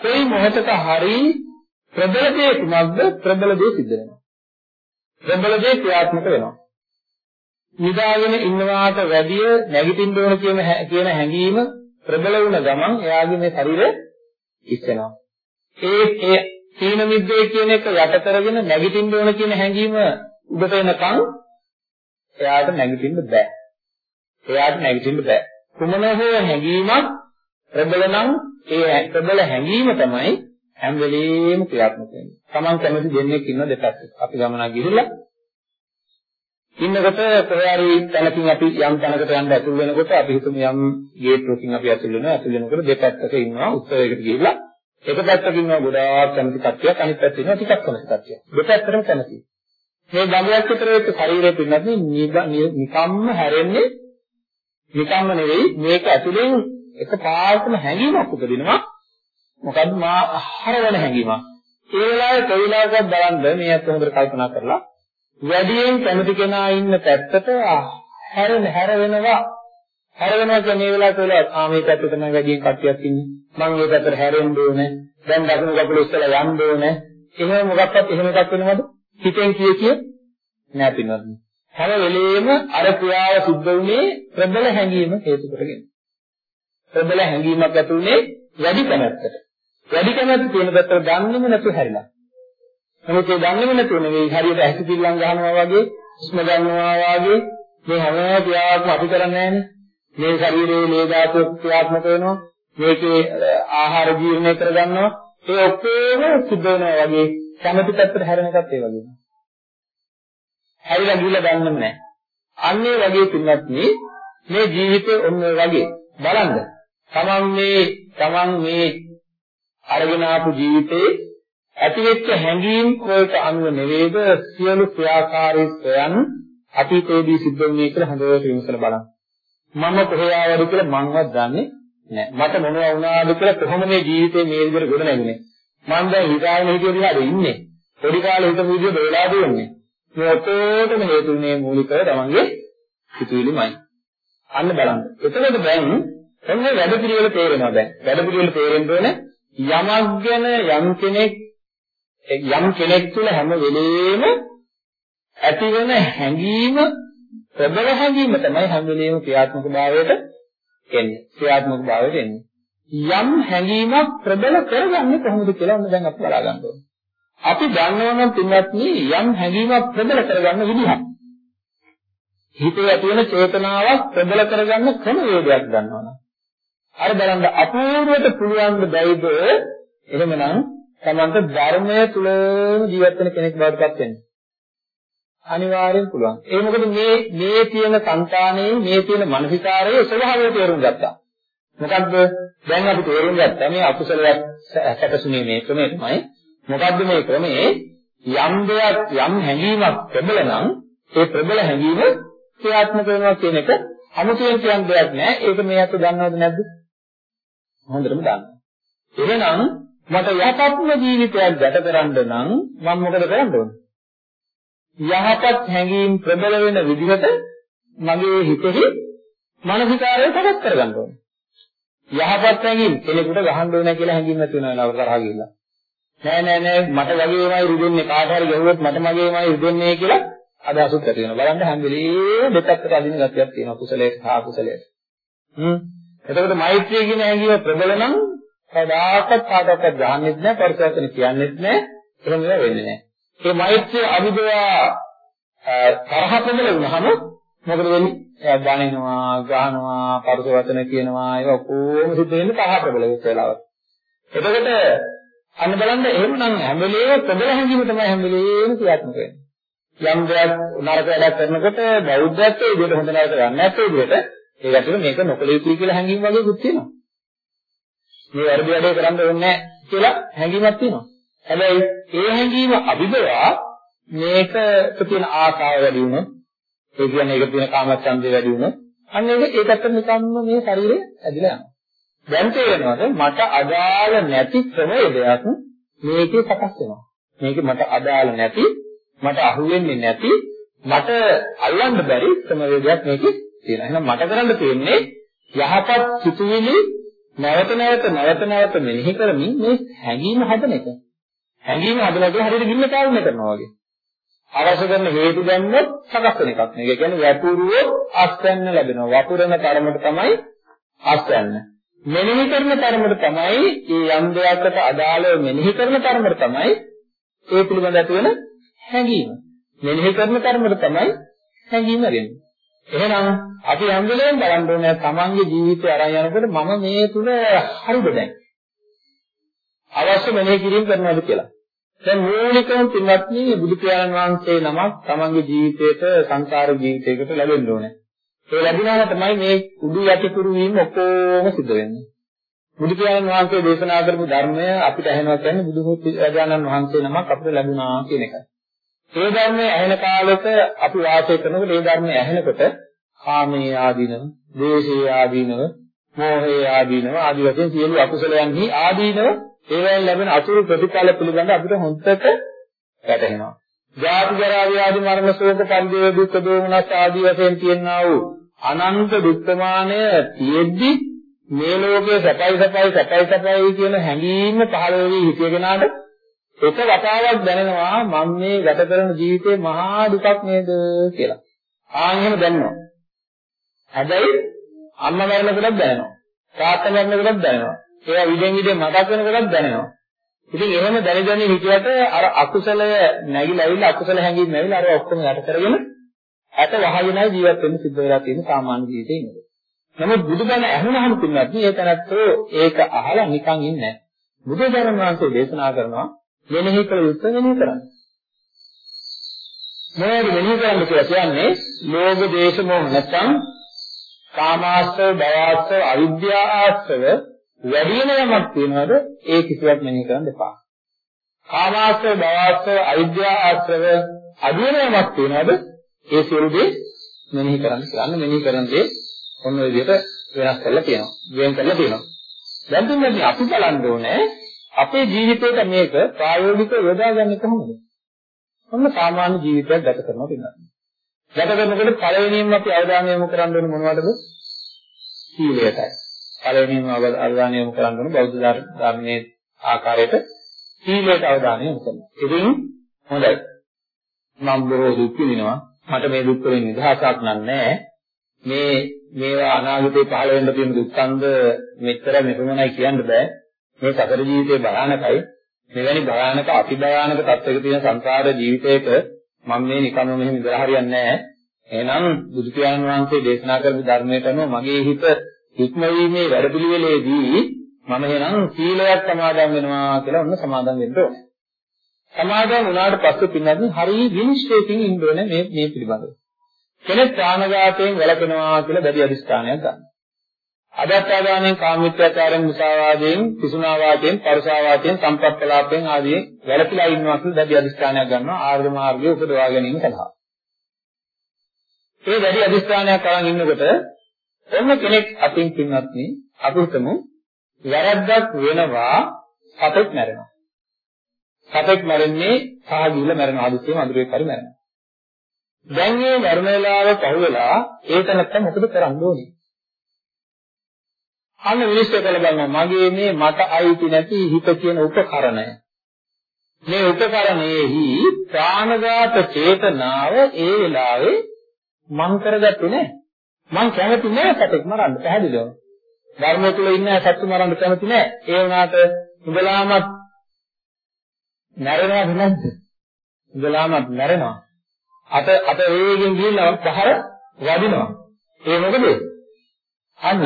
Speaker 2: කොයි මොහොතක හරි ප්‍රබල දේ කුමක්ද? ප්‍රබල දේ සිද්ධ වෙනවා. ප්‍රබල දේ ක්‍රියාත්මක වෙනවා. නිදාගෙන ඉන්නවාට වැඩිය නැගිටින්න ඕන කියන කියන හැඟීම ප්‍රබල වුණ ගමන් එයාගේ මේ ශරීරය ඉස්සෙනවා. ඒ ඒ සීන මිද්දේ කියන එක යට කරගෙන නැගිටින්න ඕන කියන හැඟීම උඩට එනකන් එයාට නැගිටින්න බෑ. එයාට නැගිටින්න බෑ. කුමන හෝ හැඟීමක් ප්‍රබල නම් ඒ ප්‍රබල හැඟීම තමයි හැම වෙලෙම ක්‍රියාත්මක වෙන්නේ. Taman කැමති දෙන්නෙක් ඉන්න දෙපැත්තට. අපි ගමනක් ගිහිල්ලා ඉන්නකොට කොහේරි තැනකින් අපි යම් තැනකට යන්න ඇතුල් වෙනකොට අපි හිතමු යම් ගේට්ටුවකින් අපි ඇතුල් වෙනවා. ඇතුල් වෙනකොට දෙපැත්තක ඉන්නවා උත්සවයකට ගිහිල්ලා. එක පැත්තක ඉන්නවා ගොඩාක් කැමති කට්ටියක් අනිත් පැත්තේ ඉන්නවා ටිකක් කැමති කට්ටියක්. දෙපැත්තටම කැමති. මේ ගමයක් විතර වෙච්ච ශරීරය පින්නත් නිකම්ම හැරෙන්නේ නිකම්ම නෙවෙයි. මේක ඇතුලෙන් එක පාරටම හැඟීමක් උපදිනවා. මොකද්ද? මා හරවන හැඟීමක්. ඒ වෙලාවේ කොයිලාවකවත් බලන්න මේ අත හොඳට කල්පනා කරලා. වැඩියෙන් කැමති කෙනා ඉන්න පැත්තට හැරෙන හැරෙනවා. හැරෙනවා කියන්නේ මේ වෙලාවට වෙලා ආ මේ පැත්තට තමයි වැඩියෙන් කට්ටියක් ඉන්නේ. මම මේ පැත්තට හැරෙන්න ඕනේ. දැන් දකුණු කකුල ඉස්සලා යන්න ඕනේ. එහෙම මොකක්වත් එහෙම එකක් වෙනවද? හිතෙන් කිය කිය නෑ පින්වත් හැම වෙලෙම අර ක්‍රියාව සිද්ධ වුණේ ප්‍රබල හැඟීම හේතු කරගෙන. ප්‍රබල හැඟීමක් ඇතුළේ වැඩි කැමැත්තට. වැඩි කැමැත්ත තියෙන පැත්තට දන්නේම නැතුව හැරිලා. නමුත් ඒ දන්නේම නැතුව නෙවෙයි හරියට ඇසි පිල්ලම් ගහනවා වගේ, හුස්ම ගන්නවා වගේ මේ හැම ක්‍රියාවක්ම අපි කරන්නේ නැහැනේ. මේ ශරීරයේ මේ ධාතු ක්‍රියාත්මක වෙනවා. මේකේ ආහාර ජීර්ණය කරගන්නවා. ඒ ඔක්කොම සිද්ධ වෙනවා වගේ කැමැති පැත්තට හැරෙන එකත් ඒ වගේම. හැරිලා ගිහලා දන්නේම නැහැ. අන්නේ වගේ පින්නත් මේ ජීවිතේ ඔන්න වගේ බලන්න. තමන් මේ තමන් මේ අරගෙන ආපු ජීවිතේ ඇතිවෙච්ච හැඟීම් වලට අනුව නෙවේද සියලු ක්‍රියාකාරීත්වයන් අතීතයේදී සිද්ධ වුණේ කියලා හොඳට විමසලා බලන්න. මම කොහේ ආවද කියලා මංවත් දන්නේ නැහැ. මට මොනවා වුණාද කියලා කොහොම මේ ජීවිතේ මේ විදිහට ගොඩ නැගුණේ. මම දැන් හිතාගෙන හිටිය දිහාද ඉන්නේ. පොඩි කාලේ හිතපු විදිහට වෙලා දෙන්නේ. මේ ඔක්කොටම හේතුනේ මූලිකව තමන්ගේ සිතුවිලිමයි. අන්න බලන්න. එතකොට දැන් එන්නේ වැඩ පිළිවෙල තේරෙනවා දැන්. වැඩ පිළිවෙල තේරෙන්න ඕනේ යමක් ගැන යම් කෙනෙක් යම් කෙනෙක් තුළ හැම වෙලෙම ඇතිවෙන හැඟීම ප්‍රබල හැඟීම තමයි හැම වෙලෙම ක්‍රියාත්මක භාවයට එන්නේ. ක්‍රියාත්මක භාවයට එන්නේ. යම් හැඟීමක් ප්‍රබල කරගන්නේ කොහොමද කියලා ඔන්න දැන් අපි බලා ගන්න ඕනේ. අපි දන්නවා නම් පින්වත්නි යම් හැඟීමක් ප්‍රබල කරගන්න විදිහක්. හිතේ ඇති වෙන චේතනාවක් ප්‍රබල කරගන්න ක්‍රම වේදයක් ගන්නවා. අර බලන්න අපූර්වට පුළුවන් බැයිද එහෙමනම් තමන්ට ධර්මය තුලම ජීවත් වෙන කෙනෙක් බවට පත් වෙන්න. අනිවාර්යෙන් පුළුවන්. ඒ මොකද මේ මේ තියෙන సంతානයේ මේ තියෙන මානසිකාරයේ ස්වභාවය තේරුම් ගත්තා. මොකද්ද? දැන් අපි තේරුම් ගත්තා මේ අකුසලයක් සැකසුනේ මේ ක්‍රමය තමයි. මොකද්ද මේ ක්‍රමයේ යම් දෙයක් යම් හැඟීමක් ප්‍රබල නම් ඒ ප්‍රබල හැඟීම ක්‍රියාත්මක වෙනවා කියන එක අමුතුවෙන් කියන දෙයක් නෑ. ඒක මේ අත දන්නවද නැද්ද? හොඳටම දන්නවා. එහෙනම් මට යහපත්ම ජීවිතයක් ගත කරන්න නම් මම මොකද කරන්න ඕන? යහපත් හැඟීම් ප්‍රබල වෙන විදිහට මගේ හිතෙහි මානසිකාරය සකස් කරගන්න ඕන. යහපත් හැඟීම් කෙනෙකුට ගහන්න ඕන කියලා හැඟීම් නැති වෙනවා නේද තරහ ගිහිල්ලා. නෑ නෑ නෑ මට වගේමයි රිදෙන්නේ කාට හරි ගැහුවොත් මට මගේමයි රිදෙන්නේ කියලා අදහසක් ඇති වෙනවා. බලන්න හැම වෙලේම දෙපැත්තට අදින ගතියක් තියෙනවා කුසලයේ සහ කුසලයේ. හ්ම්. එතකොට මෛත්‍රිය කියන හැඟීම ප්‍රබල නම් කවදාකවත් කාටවත් ගහන්නෙත් නෑ පරිසවචන කියන්නෙත් නෑ එහෙම නෑ වෙන්නේ නෑ. ඒ මෛත්‍රිය අභිදවා තරහ ප්‍රබල වුණාම මොකද වෙන්නේ? එයා බනිනවා, ගහනවා, පරිසවචන කියනවා ඒක ඔක්කොම සිද්ධ වෙන්නේ තරහ ප්‍රබල වෙච්ච වෙලාවට. එතකොට අන්න බලන්න එහෙමනම් හැම වෙලේම ප්‍රබල හැඟීම තමයි හැම වෙලේම ක්‍රියාත්මක වෙන්නේ. යම් දෙයක් නරක වැඩක් කරනකොට බෞද්ධත්වයේ විදිහට හොඳ නරක ගන්න නැත්නම් විදිහට ඒකට මේක නොකළ යුතුයි කියලා හැඟීම් වගේ දුක් තියෙනවා. මේ වැරදි වැඩේ කරන්න ඕනේ නැහැ කියලා හැඟීමක් තියෙනවා. හැබැයි ඒ හැඟීම අභිබවා මේකට තියෙන ආශාව වැඩි වුණොත් ඒ කියන්නේ ඒක තියෙන කාමච්ඡන්දය වැඩි වුණොත් අන්න ඒක ඒකට නිකම්ම මේ ශරීරය ඇදිලා යනවා. දැන් තේරෙනවද මට අදාළ නැති ක්‍රමයේදයක් මේකේ සකස් වෙනවා. මේක මට අදාළ නැති මට අහුවෙන්නේ නැති මට අල්ලන්න බැරි ක්‍රමවේදයක් මේකේ තියෙනවා. එහෙනම් මට කරන්න තියෙන්නේ යහපත් සිතුවිලි නැවත නැවත නැවත නැවත මෙනෙහි කරමින් මේ හැඟීම හදන එක. හැඟීම හදලා හරියට ගින්න පාලනය කරනවා වගේ. අවශ්‍ය කරන හේතු දැම්මොත් සකස් වෙන එකක්. මේක කියන්නේ වැපුරුවොත් අස්වැන්න ලැබෙනවා. වපුරන තරමට තමයි අස්වැන්න. මෙනෙහි කරන තරමට තමයි මේ යම් දෙයකට අදාළව මෙනෙහි කරන තරමට තමයි ඒ පිළිබඳ ඇති වෙන හැඟීම. මෙනෙහි කරන තරමට තමයි හැඟීම වෙන්නේ. එහෙනම් අපි හැම වෙලේම බලන්න ඕනේ තමන්ගේ ජීවිතය අරන් යනකොට මම මේ තුල හරිද දැන්? අවශ්‍ය මෙනෙහි කිරීම කරනවාද කියලා. දැන් මූලිකවම පින්වත්නි බුදු පියාණන් වහන්සේ නමක් තමන්ගේ ජීවිතයට සංසාර ජීවිතයකට ලැබෙන්න ඕනේ. ඒ ලැබුණාම තමයි මේ උඩු යටිකුරු වීම ඔක්කොම සිද්ධ වෙන්නේ. බුදු පියාණන් වහන්සේ දේශනා කරපු ධර්මය අපිට ඇහෙනවා කියන්නේ බුදු රජාණන් වහන්සේ නමක් අපිට ලැබුණා කියන එකයි. ඒ ධර්මයේ ඇහෙන කාලෙක අපි වාසය කරනකොට ඒ ධර්මයේ ඇහෙනකොට කාමයේ ආදීනව, දේශයේ ආදීනව, මෝහයේ ආදීනව ආදී වශයෙන් සියලු අකුසලයන්හි ආදීනව ඒවෙන් ලැබෙන අතුරු ප්‍රතිඵල පිළිබඳ අපිට හොඳට වැටහෙනවා. ජාති ජරා ව්‍යාධි මරණ ශෝක පරිදේව දුක් දෝමනස් ආදී වශයෙන් තියෙනා වූ අනන්ත දුක්ඛමානය තියෙද්දි මේ ලෝකයේ සැපයි සැපයි සැපයි සැපයි කියන හැඟීම පහළ වෙවි හිතේකනාට එක වතාවක් දැනෙනවා මම මේ ගත කරන ජීවිතේ මහා දුකක් නේද කියලා. ආන් එහෙම දැනෙනවා. හැබැයි අම්මා මරනකොටත් දැනෙනවා. තාත්තා මරනකොටත් දැනෙනවා. ඒවා විදෙන් විදෙන් මතක් වෙනකොටත් දැනෙනවා. ඉතින් එහෙම දැනි දැනි හිටියට අර අකුසලය නැగిලා ඇවිල්ලා අකුසල හැඟීම් නැවිලා අර ඔක්කොම යට කරගෙන ඇත වහගෙනයි ජීවත් වෙන්න සිද්ධ වෙලා තියෙන සාමාන්‍ය ජීවිතේ ඉන්නේ. නමුත් බුදුබණ ඇහුනහම පින්නත් මේ තැනත්තෝ ඒක අහලා නිකන් ඉන්නේ නැහැ. බුදුදහම වහන්සේ දේශනා කරනවා මෙනෙහි කළ යුත්තේ මෙනෙහි කරන්න. මොනවද මෙනෙහි කරන්න කියලා කියන්නේ? ලෝභ, දේශ, මොහ නැත්නම් කාමාශ්‍රව, භවශ්‍රව, අවිද්‍යාශ්‍රව වැඩි වෙන යමක් තියනවාද ඒ කිසිවක් මෙනෙහි කරන්න එපා. කාමාශ්‍රව, භවශ්‍රව, අවිද්‍යාශ්‍රව අඩු වෙන යමක් තියනවාද ඒ සියලු දේ මෙනෙහි කරන්න කියන්න මෙනෙහි කරන දේ ඔන්න ඔය විදිහට වෙනස් කරලා තියෙනවා. වෙන කරලා තියෙනවා. දැන් තුන්වෙනි අපි බලන්න ඕනේ අපේ ජීවිතේට මේක ප්‍රායෝගිකව යොදාගන්නේ කොහොමද? ඔන්න සාමාන්‍ය ජීවිතයක් ගත කරනවා කියනවා. ගත කරනකොට පළවෙනියෙන්ම අපි අවධානය යොමු කරන්න ඕනේ මොනවටද? සීලයටයි. පළවෙනියෙන්ම අවධානය යොමු කරන්න ඕනේ බෞද්ධ ධර්මයේ ආකාරයට සීලයට අවධානය යොමු කරනවා. ඉතින් හොඳයි. මම බොහෝ දුක් විඳිනවා. මට මේ දුක් වලින් නිදහසක් නැහැ. මේ මේවා අනාගතේ පහළ වෙන්න තියෙන දුක්ඛන්ද මෙච්චර මෙපමණයි කියන්න බෑ. මේ සතර ජීවිතේ භයානකයි. මෙවැනි භයානක අති භයානක තත්ත්වයක තියෙන සංසාර ජීවිතයක මම මේ නිකම්ම මෙහෙම ඉඳලා හරියන්නේ නැහැ. එහෙනම් බුදු පියාණන් වහන්සේ දේශනා කරපු ධර්මයට අනුව මගේ හිත හික්මවීමේ වැඩපිළිවෙලේදී මම එහෙනම් සීලයක් සමාදන් වෙනවා කියලා ඔන්න සමාදන් වෙන්න ඕනේ. සමාදන් වුණාට පස්සේ පින්නත් හරි විනිශ්චයකින් ඉන්න ඕනේ මේ මේ පිළිබඳව. කෙනෙක් ප්‍රාණඝාතයෙන් වැළකෙනවා කියලා දැඩි අදිස්ථානයක් ගන්න. අදත්තාදානෙන් කාමීත්‍යාචාරයෙන් මුසාවාදයෙන් පිසුනාවාදයෙන් පරසාවාදයෙන් සම්ප්‍රප්පලාපයෙන් ආදී වැළකීලා ඉන්නවා කියලා දැඩි අදිස්ථානයක් ගන්නවා ආර්ය මාර්ගයේ උපදවා ගැනීම සඳහා. ඒ දැඩි අදිස්ථානයක් අරන් ඉන්නකොට ඔන්න කෙනෙක් අතින් පින්වත්නි අපි හිතමු වැරද්දක් වෙනවා සතෙක් මැරෙනවා. සතෙක් මැරෙන්නේ සාහගීල මැරෙනවා අදිස්සියම අඳුරේ පරි මැරෙනවා. දැන් මේ මරණ වේලාව පහුවෙලා ඒක නැත්තම් මොකද කරන්න ඕනේ? අන්න විනිශ්චය කළ බලනවා මගේ මේ මට අයිති නැති හිත කියන උපකරණය මේ උපකරණයෙහි ප්‍රාණඝාත චේතනාව ඒ වෙලාවේ මං කරගත්තේ නැහැ. මං කැමති නැහැ සතෙක් මරන්න පැහැදිලිව. ධර්මය තුල ඉන්න සත්තු මරන්න කැමති නැහැ. ඒ වුණාට ඉඳලාමත් මැරෙනවද නැද්ද? ඉඳලාමත් මැරෙනවා. අත අත වේගෙන් ගිහිල්ලා පහර වදිනවා. ඒ මොකද? අන්න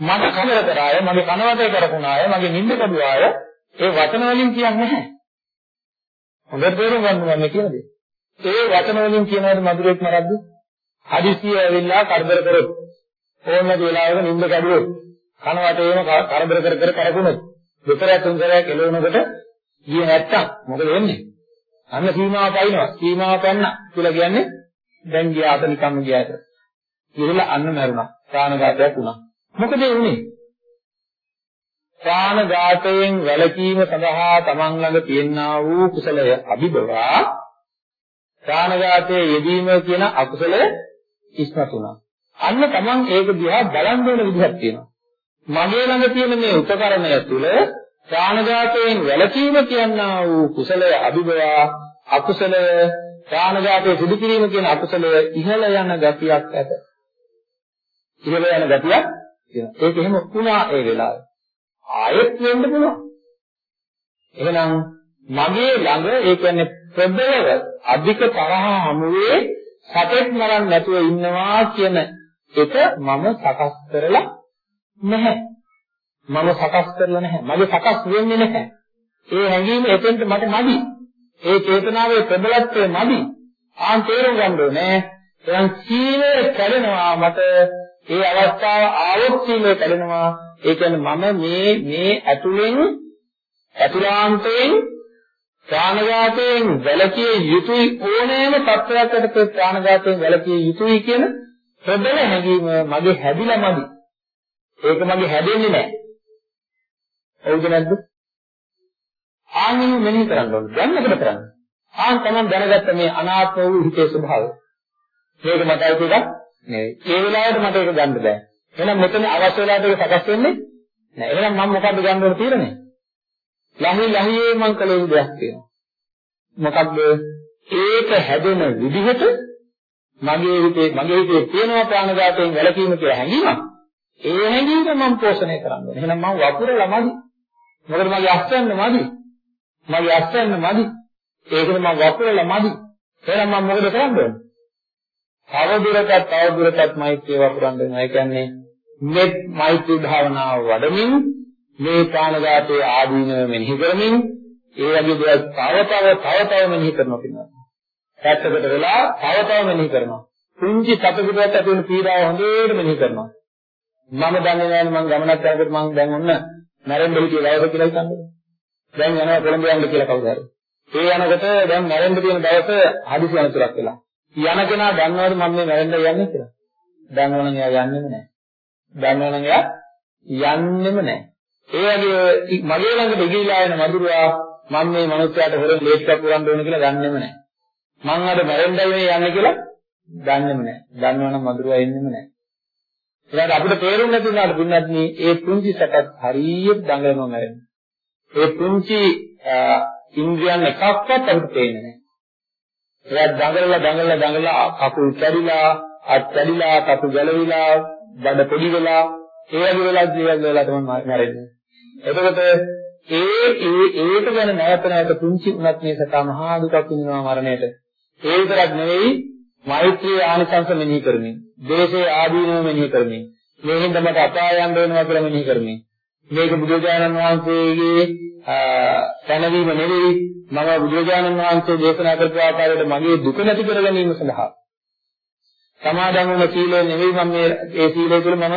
Speaker 2: මට කනර කරාය, මගේ කනවතේ කරපුණාය, මගේ නිින්ද කඩුවාය ඒ වචන වලින් කියන්නේ නැහැ. හොඳට තේරුම් ගන්න ඕනේ කියන දේ. ඒ වචන වලින් කියනවාද මధుරෙක් මරද්ද? හදිසිය ඇවිල්ලා කරදර කරොත් ඕනම වෙලාවක නිින්ද කැඩුවොත් කන වටේම කරදර කර කර කරකුණොත් දෙතරක් තුන්තරක් එළවෙනකොට ගියේ නැත්තම් මොකද වෙන්නේ? අන්න සීමාව පයින්නවා. සීමාව පැන්න කියලා කියන්නේ දැන් ගියා අත නිකම්ම ගියාට. ගිහලා අන්න මැරුණා. ප්‍රාණඝාතයක් වුණා. මොකද වුනේ? ප්‍රාණඝාතයෙන් වැළකීම සඳහා තමන් ළඟ තියෙනා වූ කුසලය අභිබවා ප්‍රාණඝාතයේ යෙදීම කියන අකුසලය ඉස්මතු වුණා. අන්න තමන් ඒක දිහා බලන් දෙන විදිහක් තියෙනවා. මගේ ළඟ තියෙන මේ උපකරණය තුළ ප්‍රාණඝාතයෙන් වැළකීම කියනා වූ කුසලය අභිබවා අකුසලය ප්‍රාණඝාතයේ සිදු කිරීම කියන අකුසලය ඉහළ යන ගතියක් ඇත. ඉහළ යන ගතියක් තියෙනවා. ඒක එහෙම වුණා ඒ වෙලාවේ. ආයෙත් වෙන්න පුළුවන්. එහෙනම් මගේ ළඟ ඒ කියන්නේ ප්‍රබලව අධික තරහ හමුවේ සතෙක් මරන්න නැතුව ඉන්නවා කියන එක මම සකස් කරලා නැහැ. මම සකස් කරලා නැහැ. මගේ සකස් වෙන්නේ නැහැ. ඒ හැඟීම එතෙන්ට මට මදි. ඒ චේතනාවේ ප්‍රබලත්වය මදි. ආන් තේරුම් ගන්න ඕනේ. එහෙනම් සීලය කැඩෙනවා මට ඒ අවස්ථාව ආවොත් සීලය කැඩෙනවා. ඒ කියන්නේ මම මේ මේ ඇතුලෙන් ඇතුලාන්තයෙන් ප්‍රාණඝාතයෙන් වැළකී යුතුයි ඕනෑම තත්ත්වයකට ප්‍රාණඝාතයෙන් වැළකී යුතුයි කියන ප්‍රබල හැඟීම මගේ හැදිලා මදි. ඒක මගේ හැදෙන්නේ නැහැ. හරිද නැද්ද? ආනින් මෙනෙහි කරන්න ඕනේ. දැන් මොකද කරන්නේ? ආන් තමයි දැනගත්ත මේ අනාත්ම වූ හිතේ ස්වභාවය. මේක මට අයිති එකක් නෙවෙයි. ඒ වෙලාවට මට ඒක ගන්න බෑ. එහෙනම් මෙතන අවශ්‍ය වෙලාවට ඒක සකස් වෙන්නේ නැහැ. එහෙනම් මම මොකද්ද ගන්න ඕන තීරණය? ලහි ලහියේ මං කළ යුතු දෙයක් තියෙනවා. මොකද්ද? ඒක හැදෙන විදිහට මගේ හිතේ මගේ හිතේ තියෙනවා ප්‍රාණඝාතයෙන් වැළකීම කියලා හැඟීමක්. ඒ හැඟීම මම පෝෂණය කරන්න ඕනේ. එහෙනම් මම වපුරලා මදි. මොකද මගේ අස්තන්න මදි. මගේ අස්තන්න මදි. ඒකද මම වපුරලා මදි. එහෙනම් මම මොකද කරන්න ඕනේ? තව දුරටත් තව දුරටත් මෛත්‍රිය වපුරන්න වෙනවා. ඒ කියන්නේ මෙත් මෛත්‍රී භාවනාව වඩමින් මේ ප්‍රාණඝාතයේ ආදීනව මෙනෙහි කරමින් ඒ වගේ දේවල් තව තව තව තව මෙනෙහි කරනවා කියනවා. පැත්තකට වෙලා තව තව මෙනෙහි කරනවා. කුංචි සතෙකුට ඇති වෙන පීඩාව හොඳට මෙනෙහි කරනවා. මම දන්නේ නැහැ මම ගමනක් යනකොට මම දැන් ඔන්න මැරෙන්න හිටිය දවස කියලා හිතන්නේ. දැන් යනවා කොළඹ යන්න කියලා කවුද හරි. ඒ යනකොට දැන් මැරෙන්න තියෙන දවස හදිසි අනතුරක් වෙලා. යන කෙනා දන්නවද මම මේ මැරෙන්න යන්නේ කියලා? දන්නවනම් එයා යන්නෙම නැහැ. දන්නවනම් එයා යන්නෙම නැහැ. ඒ වගේ මගේ ළඟට ඉගිලා එන මధుරයා මම මේ මනුස්සයාට හොරෙන් ලේට් එකක් පුරන්න ඕන කියලා දන්නේම නැහැ. මං අද මැරෙන්නයි මේ යන්නේ කියලා දන්නේම නැහැ. දන්නවනම් මధుරයා එන්නෙම නැහැ. ඒකට අපිට තේරුම් නැති වුණාට පින්නත් මේ පුංචි සැකත් හරියට දඟලනවා මැරෙන්නේ. ඒ පුංචි ඉන්ද්‍රියන් එකක්වත් අපිට පේන්නේ නැහැ. ඒක දඟලලා දඟලලා දඟලලා කකුල් කැඩිලා, අත් කැඩිලා, කටු ගැලවිලා, බඩ පොඩි වෙලා, ඒ වගේ වෙලා ජීවත් වෙලා තමයි මැරෙන්නේ. එතකොට ඒ ඒ ඒක ගැන නැවත නැවත පුංචි උනත් මේ සතා මහා දුකක් විඳිනවා මරණයට. ඒ විතරක් නෙවෙයි මෛත්‍රී ආනිසංස මෙනෙහි කරමින්, දේශේ ආදීනව මෙනෙහි කරමින්, මේකෙන් තමයි අපාය යන්න වෙනවා කියලා මෙනෙහි කරමින්. මේක බුදුරජාණන් වහන්සේගේ තනවීම නෙවෙයි මම බුදුරජාණන් වහන්සේ දේශනා කරපු ආකාරයට මගේ දුක නැති කර ගැනීම සඳහා සමාදන් වුණ සීලය නෙවෙයි මම මේ ඒ සීලය තුළ මම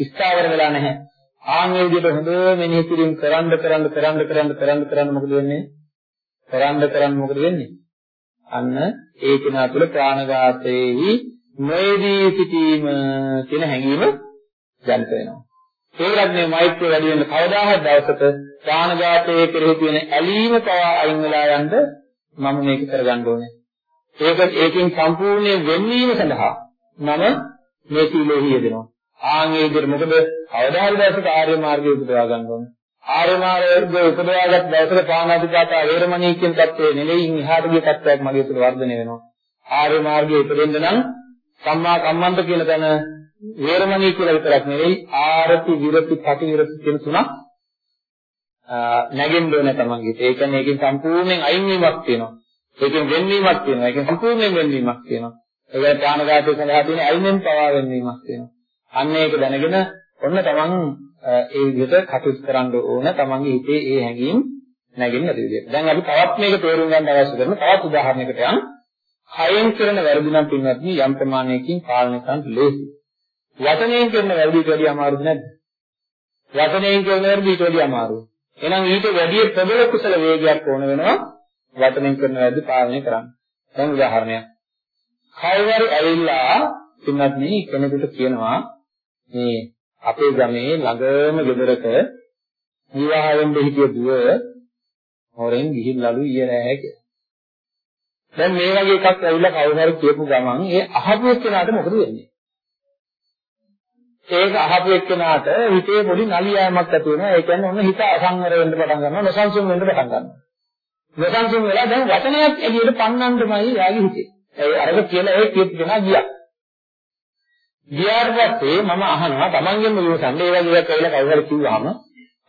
Speaker 2: ස්ථාවර වෙලා නැහැ. ආන් මේ විදිහට හොඳ මෙනෙහි කිරීම කරන්න කරන්න කරන්න කරන්න කරන්න කරන්න මොකද වෙන්නේ? කරන්න කරන්න මොකද වෙන්නේ? අන්න ඒ කෙනා තුළ ප්‍රාණඝාතයේහි නොයේදී සිටීම කියන හැඟීම ජනිත වෙනවා. ඒකත් මේ මෛත්‍රිය වැඩි වෙන කවදා හරි දවසක ප්‍රාණඝාතයේ කෙරෙහි තියෙන ඇලීම පවා අයින් වෙලා යන්න මම මේක කරගන්න ඕනේ. ඒක ඒකෙන් සම්පූර්ණ වෙන්වීම සඳහා මම මේ සීලෙහි යෙදෙනවා. ආන් ඒ විදිහට මොකද කවදා හරි දවසක ආර්ය මාර්ගය උපදවා ගන්න ඕනේ. ආර්ය මාර්ගය උපදවාගත් දවසක පාණාතිපාතා වේරමණී කියන தත්ත්වය නෙවෙයි ඉහාට ගිය தත්ත්වයක් මගේ තුළ වර්ධනය වෙනවා. ආර්ය මාර්ගයේ උපදින්න නම් සම්මා කම්මන්ත කියන තැන වේරමණී කියලා විතරක් නෙවෙයි ආරති විරති පටි විරති කියන තුනක් නැගෙන්න ඕන තමන්ගේ. ඒ කියන්නේ ඒකෙන් සම්පූර්ණයෙන් අයින් වීමක් තියෙනවා. ඒකෙන් වෙන්වීමක් තියෙනවා. ඒකෙන් සම්පූර්ණයෙන් වෙන්වීමක් තියෙනවා. ඒ ප්‍රාණඝාතය සඳහා තියෙන අයිනෙන් පවා වෙන්වීමක් තියෙනවා. අන්න ඒක දැනගෙන ඔන්න තමන් ඒ විදිහට කටයුතු කරන්න ඕන තමන්ගේ හිතේ ඒ හැඟීම් නැගෙන්නේ නැති විදිහට. දැන් අපි තවත් මේක තේරුම් ගන්න අවශ්‍ය කරන තවත් උදාහරණයකට යන් කයෙන් කරන වැරදි නම් පින්වත්නි යම් ප්‍රමාණයකින් පාලනය කරන්න ලේසි. වචනයෙන් කරන වැරදිට වැඩිය අමාරුද නැද්ද? වචනයෙන් කරන වැරදිට වැඩිය අමාරුයි. එහෙනම් ඊට වැඩි ප්‍රබල කුසල වේගයක් ඕන වෙනවා වචනෙන් කරන වැඩි පාලනය කරන්න. දැන් උදාහරණයක්. කවුරු ඇවිල්ලා පින්නත් මේ කෙනෙකුට කියනවා මේ අපේ ගමේ ළඟම ගෙදරක විවාහ වෙන්න හිටිය දුව හොරෙන් ගිහිල්ලාලු ඊයේ නෑ කියලා. දැන් මේ වගේ එකක් ඇවිල්ලා කවුරු හරි කියපු ගමන් ඒ අහපු එක්කෙනාට මොකද වෙන්නේ? ඒක අහපු එක්කෙනාට හිතේ පොඩි නලියෑමක් ඇති වෙනවා. ඒ කියන්නේ ඔන්න හිත අසංවර වෙන්න පටන් ගන්නවා, නොසන්සුන් වෙන්න පටන් ගන්නවා. නොසන්සුන් වෙලා දැන් වචනයක් එළියට පන්නන්නමයි යාගේ හිතේ. ඒ අරක කියලා ඒ කියපු කෙනා ගියා. ගියාට පස්සේ මම අහනවා Tamanගෙම විමසන්නේ ඒ වගේ එකක් ඇවිල්ලා කවුරු හරි කිව්වහම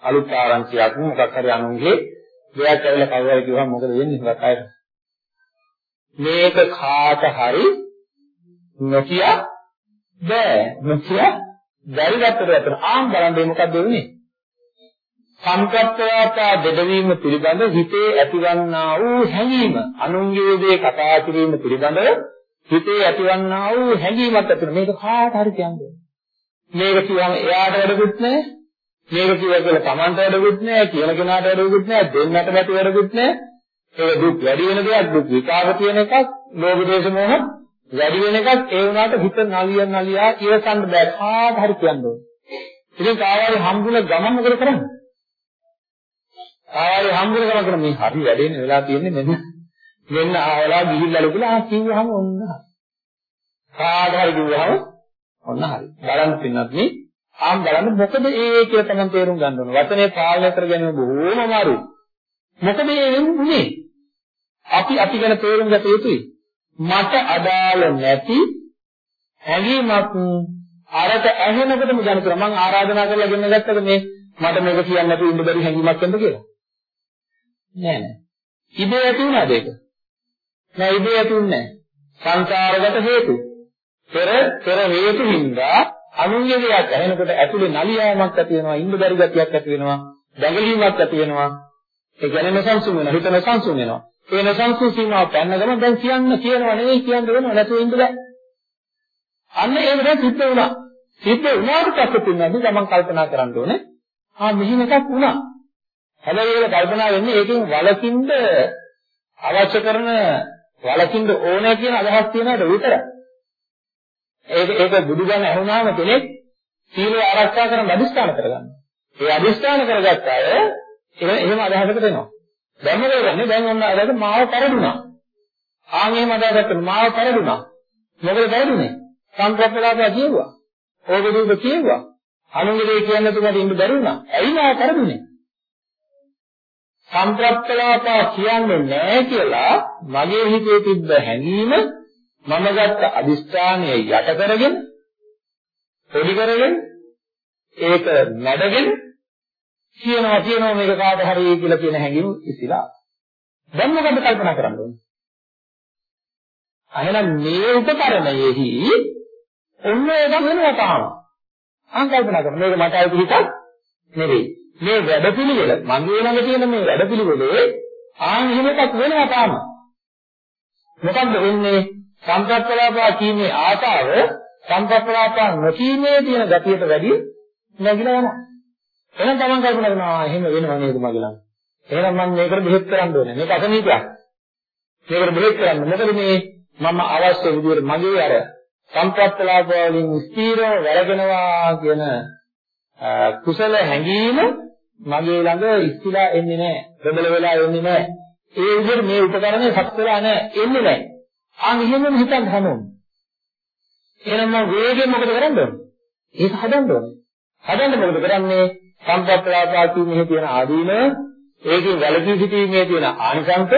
Speaker 2: අලුත් ආරංචියක් මොකක් හරි අනුන්ගේ දෙයක් ඇවිල්ලා කවුරු හරි කිව්වහම මොකද වෙන්නේ හුඟක් අය මේක කාට හරි නොකිය බෑ නොකිය බැරි ගැටට අතර ආන් බලන්නේ මොකද්ද වෙන්නේ? සංකප්පවාතා දෙදවීම පිළිබඳ හිතේ ඇතිවන්නා වූ හැඟීම අනුන්ගේ දේ කතා කිරීම පිළිබඳව හිතේ ඇතිවන්නා වූ හැඟීමක් ඇතිවෙන මේක කාට හරි කියන්නේ? මේක කියවම එයාට වැඩකුත් නැහැ. මේක කියවා කියලා Tamanට වැඩකුත් නැහැ. කියන කෙනාට වැඩකුත් නැහැ. දෙන්නට බැටි වැඩකුත් නැහැ. ඒක දුක් වැඩි වෙන දෙයක් දුක් විකාර තියෙන එකක් ලෝභ දේශ මොහ වැඩි වෙන එකක් ඒ වුණාට හිත නලිය නලියා ඉවසන්න බෑ. කාට හරි කියන්න ඕනේ. ඉතින් කාවරි හම්බුන ගමන් මොකද කරන්නේ? ආයෙ හම්බුන ගමන් කරන මේ හරි වැඩේනේ වෙලා තියෙන්නේ මෙන්න. මෙන්න ආවලා ගිහිල්ලා ලුකුලා ආ කිව්වහම ඔන්න කාට හරි කිව්වහම ඔන්න හරි. බලන්න පින්නත් මේ ආම් බලන්න මොකද ඒ කියලා තමයි තේරුම් ගන්න ඕන. වචනේ පාලනය කර ගැනීම බොහෝම අමාරුයි. මොකද මේ වෙන්නේ? අපි අපි ගැන තේරුම් ගත යුතුයි. මට අදාළ නැති හැඟීමක් අරට ඇහෙනකොටම දැනතර මම ආරාධනා කරලා ගෙන ගත්තද මේ මට මේක කියන්න නැතුව ඉන්න බැරි හැඟීමක් එන්න කියලා නෑ නෑ ඉබේ ඇති වුණාද ඒක නෑ ඉබේ ඇතුන්නේ සංසාරගත හේතු. පෙර පෙර හේතු හින්දා අනුන්ගේ දෙයක් ඇහෙනකොට ඇතුලේ නලියාවක් ඇති වෙනවා, ඉන්න බැරි ගතියක් ඇති වෙනවා, දැඟලීමක් ඇති වෙනවා. ඒ කියන්නේ නොසන්සුන් වෙනවා, හිත නොසන්සුන් වෙනවා. ඒ නොසන්සුන් සීමාව පැන්න ගමන් දැන් කියන්න කියනවා නෙවෙයි කියන්න වෙනවා නැතුව ඉන්න බෑ. අන්න ඒක දැන් සිද්ධ වුණා. සිද්ධ වුණාට පස්සේ පින්නදී තමන් කල්පනා කරන්න ඕනේ. ආ මෙහෙම එකක් වුණා. හැබැයි ඒක කල්පනා වෙන්නේ ඒකෙන් වලකින්ද අවශ්‍ය කරන වලකින්න ඕනේ කියන අදහස් තියනකට විතරයි. ඒක ඒක බුදුගණ ඇහුණාම කෙනෙක් සීලය ආරක්ෂා කරන අදිස්ථාන කරගන්නවා. ඒ අදිස්ථාන කරගත්ත අය එහෙම අදහසකට එනවා. දැන් මොකද කරන්නේ? දැන් ඔන්න අදහස මාව පරදුනා. ආන් එහෙම අදහසක් කරන මාව පරදුනා. මොකද පරදුනේ? සංකප්පලාපය කියුවා. ඕක දුක කියුවා. අනුන්ගේ දේ කියන්න තුමට ඉන්න බැරි වුණා. ඇයි මාව පරදුනේ? සම්ප්‍රප්තලාපා කියන්නේ නැහැ කියලා මගේ හිතේ තිබ්බ හැඟීම මම ගත්ත අදිස්ථානය යට කරගෙන පොඩි කරගෙන ඒක නැඩගෙන කියනවා කියනවා මේක කාට හරි කියලා කියන හැඟීම ඉතිලා දැන් මොකද කල්පනා කරන්න ඕනේ අහනම් මේ උපකරණයෙහි ඔන්න ඒක වෙනවා තාම අන් කල්පනා කරන මේක මට අයිති හිතක් නෙවෙයි මේ වැඩපිළිවෙල මගේ ළඟ තියෙන මේ වැඩපිළිවෙලේ ආන් එහෙම එකක් වෙනවා තාම. මොකක්ද වෙන්නේ? සම්ප්‍රප්පලාපා කීමේ ආතාව සම්ප්‍රප්පලාපා නොකීමේ තියෙන ගතියට වැඩි නැగిලා යනවා. එහෙනම් තමන් කල්පනා කරනවා එහෙම වෙනව නේද මගේ ළඟ. එහෙනම් මම මේකට බෙහෙත් කරන්න ඕනේ. මේක අසනීපයක්. මේකට බෙහෙත් කරන්න. මොකද මේ මම අවශ්‍ය විදිහට මගේ අර සම්ප්‍රප්පලාප වලින් ස්ථීරව වැරගෙනවා කියන කුසල හැඟීම මගේ ළඟ ඉස්තිලා එන්නේ නැහැ. ප්‍රබල වෙලා එන්නේ නැහැ. ඒ විදිහට මේ උපකරණය සත් වෙලා නැහැ. එන්නේ නැහැ. ආන් එහෙමම හිතන්න හැමෝම. එහෙනම් මම වේගෙන් මොකද කරන්න ඕනේ? ඒක හදන්න ඕනේ. හදන්න මොකද කරන්නේ? සම්පත්ලාපා කීමේ තියෙන ආදීනව ඒකෙන් වැළකී සිටීමේ තියෙන ආනිසංස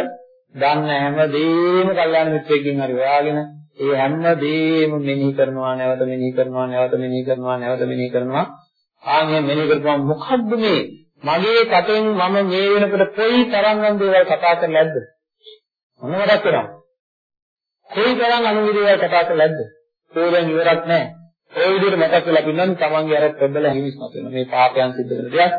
Speaker 2: දන්න හැමදේම කල්යාණ මිත්‍රයෙක්ගෙන් හරි හොයාගෙන ඒ හැමදේම මෙනෙහි කරනවා නැවත මෙනෙහි කරනවා නැවත මෙනෙහි කරනවා නැවත මෙනෙහි කරනවා. ආන්ගේ මෙනෙහි කරපුවම මොකද්ද මේ? මගේ කටෙන් මම මේ වෙනකොට කොයි තරම්නම් දේවල් කතා කරලා නැද්ද මොන වැඩක් කරා කොයි තරම් අනුවිදේවල් කතා කරලා නැද්ද ඒ දැන් ඉවරක් නැහැ. ඒ විදිහට මතක් වෙලා පින්නන්නේ තමන්ගේ අර ප්‍රබල හිමිස්මත් වෙන මේ පාපයන් සිද්ධ වෙන දෙයක්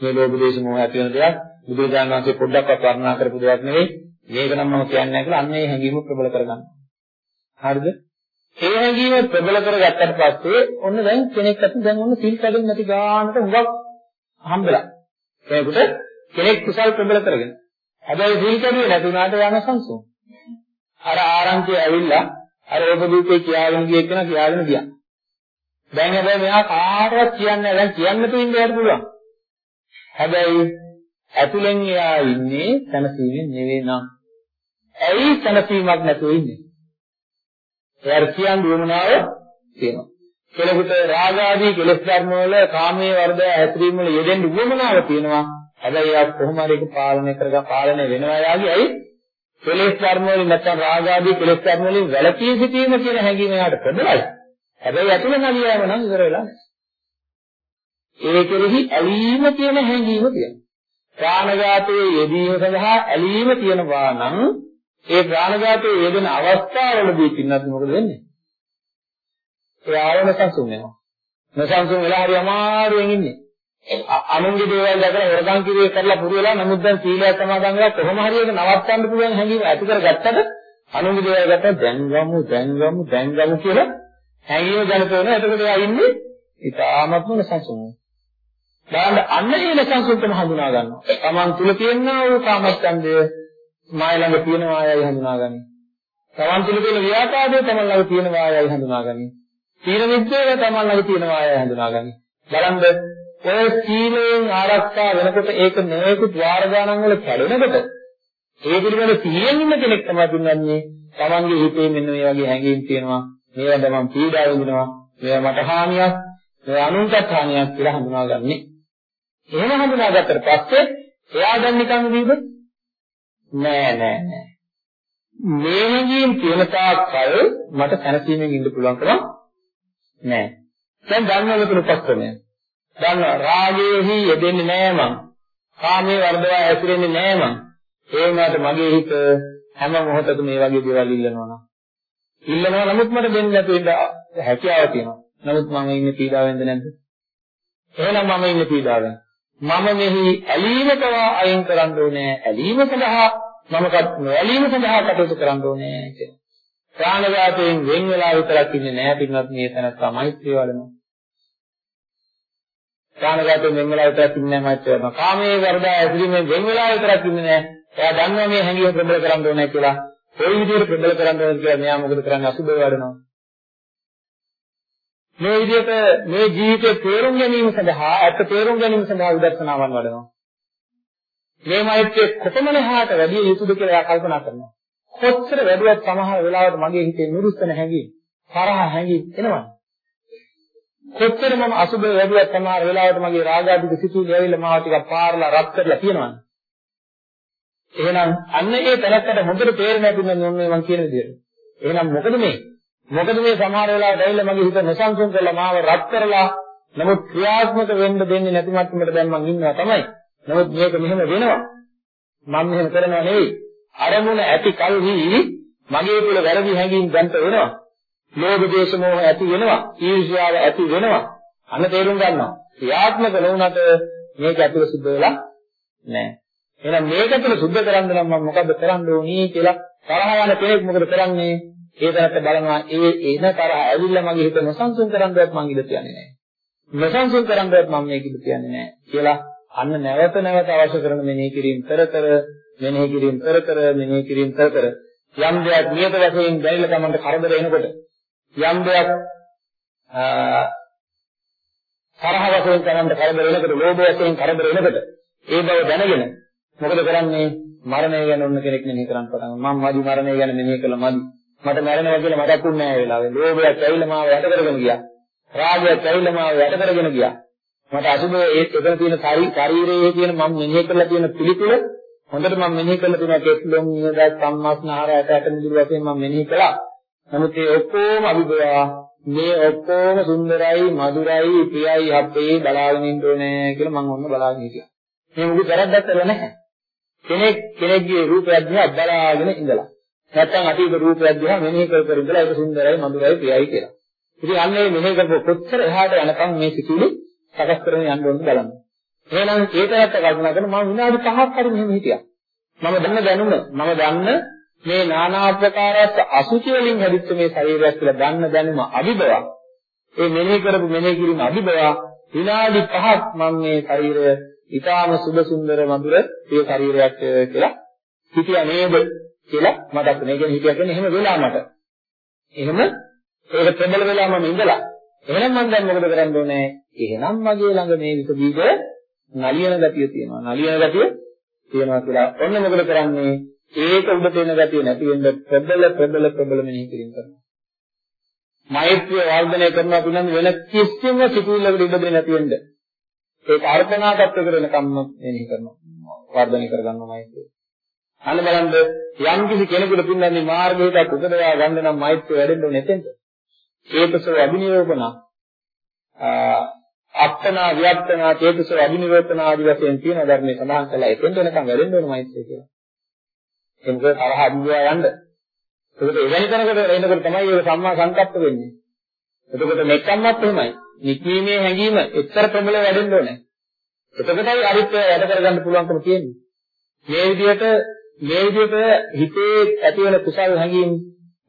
Speaker 2: මේ ලෝභ දේශ මොහ ඇති වෙන දෙයක් බුදුරජාණන් වහන්සේ පොඩ්ඩක්වත් වර්ණනා කරපු දෙයක් නෙවෙයි මේක නම් මම කියන්නේ නැහැ කියලා අන්න ඒ හැඟීම ප්‍රබල කරගන්න. හරිද? ඒ හැඟීම ප්‍රබල කරගත්තට පස්සේ ඔන්න දැන් කෙනෙක් අත දැන් ඔන්න සිල් කඩෙන්නේ නැති ගානට හුඟක් හම්බෙලා. ඒකට කෙනෙක් කුසල් ප්‍රබල කරගෙන. හැබැයි සිල් කඩුවේ නැති උනාට යන සංසෝ. අර ආරංචිය ඇවිල්ලා අර ඔබදූපේ කියාගෙන ගිය එක කියාගෙන ගියා. දැන් හැබැයි මෙයා කාටවත් කියන්නේ නැහැ. දැන් කියන්න තියෙන දෙයක් පුළුවන්. හැබැයි ඇතුලෙන් එයා ඉන්නේ තනසීමෙන් නෙවෙයි නම්. ඇයි තනසීමක් නැතුව ඉන්නේ? එයාට කියන්න උවමනාව තියෙනවා. කෙනෙකුට රාග ආදී කෙලෙස් ධර්ම වල කාමයේ වර්ධය ඇතිවීම වල යෙදෙන්න උවමනාව තියෙනවා. හැබැයි එයා කොහොම හරි ඒක පාලනය කරගන්න පාලනය වෙනවා යාගේ ඇයි? කෙලෙස් ධර්ම වලින් නැත්නම් රාග ආදී කෙලෙස් ධර්ම වලින් වැළකී සිටීම කියන හැඟීම එයාට ප්‍රබලයි. හැබැයි ඇතුළේ නලියම නම් ඉවර වෙලා නැහැ. ඒ කෙරෙහි ඇලීම කියන හැඟීම තියෙනවා. ප්‍රාණඝාතයේ යෙදීම සඳහා ඇලීම තියෙනවා නම් ඒ ප්‍රාණඝාතයේ යෙදෙන අවස්ථාවවලදී පින්නත් මොකද වෙන්නේ? ඒ ආවන සංසුන් වෙනවා. නසංසුන් වෙලා හරි අමාරුවෙන් ඉන්නේ. අනුන්ගේ දේවල් දැකලා වරදම් කිරියේ කරලා පුරු වෙලා නමුත් දැන් සීලය සමාදන් වෙලා කොහොම හරි ඒක නවත්තන්න පුළුවන් හැඟීම ඇති කරගත්තට අනුන්ගේ දේවල් ගත්තා දැන් ගමු දැන් ගමු දැන් ගමු කියලා හැඟීම ජනිත වෙනවා. එතකොට එයා ඉන්නේ ඉතාමත්ම නසංසුන්. බලන්න අන්න ඒ නසංසුන්කම හඳුනා ගන්නවා. Taman තුල තියෙනා වූ කාමච්ඡන්දය මාය ළඟ තියෙනවා අයයි හඳුනාගනි. තමන් තුළ තියෙන ව්‍යාපාදය තමන් ළඟ තියෙනවා අයයි හඳුනාගනි. සීල විද්‍යාව තමන් ළඟ තියෙනවා අයයි හඳුනාගනි. බලන්න ඔය සීලයෙන් ආරක්ෂා වෙනකොට ඒක නොයෙකුත් වාරදානන් වල කැඩෙනකොට ඒ පිළිබඳ සිහියෙන් ඉන්න කෙනෙක් තමයි දුන්නන්නේ තමන්ගේ හිතේ මෙන්න මේ වගේ හැඟීම් තියෙනවා. මේවා තමන් පීඩා විඳිනවා. මේවා මට හානියක්. මේවා අනුන්ට හානියක් කියලා හඳුනාගන්නේ. එහෙම හඳුනාගත්තට පස්සේ එයා දැන් නිකන් දීද නෑ නෑ නෑ. මේ හැඟීම් තියෙන තාක් කල් මට සැනසීමෙන් ඉන්න පුළුවන්කම නෑ. දැන් ධර්මවල තුනපස්කමය. දැන් රාගයේහි යෙදෙන්නේ නෑ මං. කාමයේ වර්ධවා ඇතිරෙන්නේ නෑ මං. ඒ වුණාට මගේ හිත හැම මොහොතකම මේ වගේ දේවල් ඉල්ලනවා නම්. ඉල්ලනවා නමුත් මට දෙන්න නැතු වෙන්න හැකියාව තියෙනවා. නමුත් මම ඉන්නේ පීඩාවෙන්ද නැද්ද? එහෙනම් මම ඉන්නේ පීඩාවෙන්. මම මෙහි ඇලීම පවා අයින් කරන්න ඕනේ ඇලීම සඳහා මම නොඇලීම සඳහා කටයුතු කරන්න ඕනේ කියන. ප්‍රාණඝාතයෙන් වෙන් වෙලා විතරක් ඉන්නේ නැහැ පින්වත් මේ තැනත්තා මෛත්‍රිය වඩනවා. ප්‍රාණඝාතයෙන් වෙන් වෙලා විතරක් ඉන්නේ නැහැ මෛත්‍රිය වඩනවා. කාමයේ වර්ධය ඇතිවීමෙන් වෙන් වෙලා විතරක් ඉන්නේ නැහැ. එයා දන්නවා මේ හැඟීම ප්‍රබල කරන්න ඕනේ කියලා. කොයි විදිහට ප්‍රබල කරන්න ඕනද කියලා මෙයා මොකද කරන්නේ අසුබ වඩනවා. මේ විදිහට මේ ජීවිතේ තේරුම් ගැනීම සඳහා අත් තේරුම් ගැනීම සඳහා විදර්ශනාවන් වඩනවා. මේ මෛත්‍රිය කොපමණ හාට වැඩි යුතුද කියලා එයා කල්පනා කරනවා. කොච්චර වැඩිවත් සමහර වෙලාවට මගේ හිතේ නිරුස්සන හැඟීම්, තරහ හැඟීම් එනවා. කොච්චර මම අසුබ වැඩිවත් සමහර වෙලාවට මගේ රාගාධික සිතුවිලි ඇවිල්ලා මාව ටිකක් පාරලා රත් කරලා තියෙනවා. එහෙනම් අන්න ඒ තැනකට හොඳට තේරෙන්නේ නැතිනම් මොන්නේ මම කියන විදිහට. එහෙනම් මොකද මේ? මොකද මේ සමහර වෙලාවට ඇවිල්ලා මගේ හිත නොසන්සුන් කරලා මාව රත් කරලා නමුත් ක්‍රියාත්මක වෙන්න දෙන්නේ නැති මට්ටමකට දැන් මං ඉන්නවා තමයි. නමුත් මේක මෙහෙම වෙනවා. මම මෙහෙම කරනවා නෙවෙයි. අරමුණ ඇති කල්හි මගේ තුල වැරදි හැඟීම් දැන්ත වෙනවා. ලෝභ දේශ මොහ ඇති වෙනවා. ඊර්ෂ්‍යාව ඇති වෙනවා. අන්න තේරුම් ගන්නවා. ක්‍රියාත්මක නොවුනට මේක ඇතුළ සුද්ධ වෙලා නැහැ. එහෙනම් මේක ඇතුළ සුද්ධ කරන්න නම් මම මොකද්ද කරන්න ඕනි කියලා තරහ යන කෙනෙක් මොකද කරන්නේ? ඒ තරට බලනවා ඒ එන තරහ ඇවිල්ලා මගේ හිත නොසන්සුන් කරන්නවත් මං ඉඩ තියන්නේ නැහැ. නොසන්සුන් කරන්නවත් මම මේක ඉඩ තියන්නේ නැහැ කියලා අන්න නැවත නැවත අවශ්‍ය කරන මෙනෙහි කිරීම කර කර මෙනෙහි කිරීම කර කර මෙනෙහි කිරීම කර කර යම් දෙයක් නියත වශයෙන් දැනෙලා තමන්ට කරදර එනකොට යම් දෙයක් තරහ වශයෙන් තමන්ට කරදර එනකොට ලෝභ වශයෙන් කරදර එනකොට ඒ බව දැනගෙන මොකද කරන්නේ මරණය ගැන ඔන්න කෙනෙක් මෙනෙහි කරන්න පටන් මම මදි මරණය ගැන මෙනෙහි කළා මදි මට මැරෙනවා කියලා මතකුන්නේ නැහැ ඒ වෙලාවේ. ලෝභයත් ඇවිල්ලා මාව යට කරගෙන ගියා. රාගයත් ඇවිල්ලා මාව යට කරගෙන ගියා. මට අසුබ ඒ එතන තියෙන ශරීරයේ තියෙන මම මෙනෙහි කරලා තියෙන පිළිතුර හොඳට මම මෙනෙහි කරලා තියෙනවා කෙස්ලොම් නියදත් සම්මාස්නහර ඇට ඇට මිදුළු වශයෙන් මම මෙනෙහි කළා. නමුත් ඒ ඔක්කොම අභිභවා මේ ඔක්කොම සුන්දරයි මధుරයි ප්‍රියයි අපේ බලාගෙන ඉන්න ඕනේ කියලා මම ඔන්න බලාගෙන හිටියා. මේ මුළු වැරද්දක් කරලා නැහැ. කෙනෙක් කෙනෙක්ගේ රූපයක් දිහා බලාගෙන ඉඳලා. නැත්තම් අතීත රූපයක් දිහා මෙනෙහි කර කර ඉඳලා ඒක සුන්දරයි මధుරයි ප්‍රියයි කියලා. ඉතින් අන්න ඒ මෙනෙහි කරපො කොච්චර එහාට යනකම් මේ සිතුවිලි සකස් කරගෙන යන්න ඕනද බලන්න. එහෙනම් ඒකකට කල්පනා කරන මම විනාඩි 5ක් හරි මෙහෙම හිටියා. මම දන්න දැනුම මම දන්න මේ নানা ආකාරات අසුචි වලින් හැදිච්ච මේ ශරීරය කියලා දන්න දැනුම අභිබව. ඒ මෙනෙහි කරපු මෙනෙහි කිරීම අභිබව විනාඩි 5ක් මම මේ ශරීරය ඊටාම සුබ සුන්දර මధుර මේ ශරීරයක් කියලා හිතියා නේද කියලා මතක් වෙනවා. ඒ කියන්නේ හිතියා කියන්නේ එහෙම වෙලා මට. එහෙම ඒක ප්‍රබල වෙලා මම ඉඳලා. එහෙනම් මම දැන් මොකද කරන්න ඕනේ? එහෙනම් මගේ ළඟ මේ විස බීජ නලියන ගතිය තියෙනවා. නලියන ගතිය තියෙනවා කියලා. ඔන්න මොකද කරන්නේ? ඒක උඩ තියෙන ගතිය නැති වෙන්න ප්‍රබල ප්‍රබල ප්‍රබල මෙනෙහි කිරීම කරනවා. මෛත්‍රිය වර්ධනය කරනවා කියන්නේ වෙන කිසිම සිතුවිල්ලකට ඉඩ දෙන්නේ නැති වෙන්න. ඒක අර්පණා tattwa කරනකම්ම මෙනෙහි කරනවා. වර්ධනය කරගන්නවා මෛත්‍රිය. අන්න බලන්න යම් කිසි කෙනෙකුට පින්නන්නේ මාර්ගයට උපදවා ගන්න නම් මෛත්‍රිය වැඩෙන්න ඕනේ එතෙන්ට. ඒකසෝ අභිනියෝපන අත්තනා වියත්තනා චේතසෝ අභිනිවර්තන ආදි වශයෙන් තියෙන ධර්මයේ සඳහන් කළා එතෙන්ට එනකම් වැඩෙන්න ඕනේ මෛත්‍රිය කියලා. ඒ මොකද තරහ අදිනවා යන්න. ඒකට එවැනි තැනකට එනකොට තමයි ඒක සම්මා සංකප්ප වෙන්නේ. එතකොට මෙක්කම්මත් එහෙමයි. නික්මීමේ හැඟීම එච්චර ප්‍රබල වැඩෙන්න ඕනේ. එතකොටයි අරිත් වැඩ කරගන්න පුළුවන්කම තියෙන්නේ. මේ විදිහට මේ විදිහට හිතේ ඇති වෙන කුසල් හැඟීම්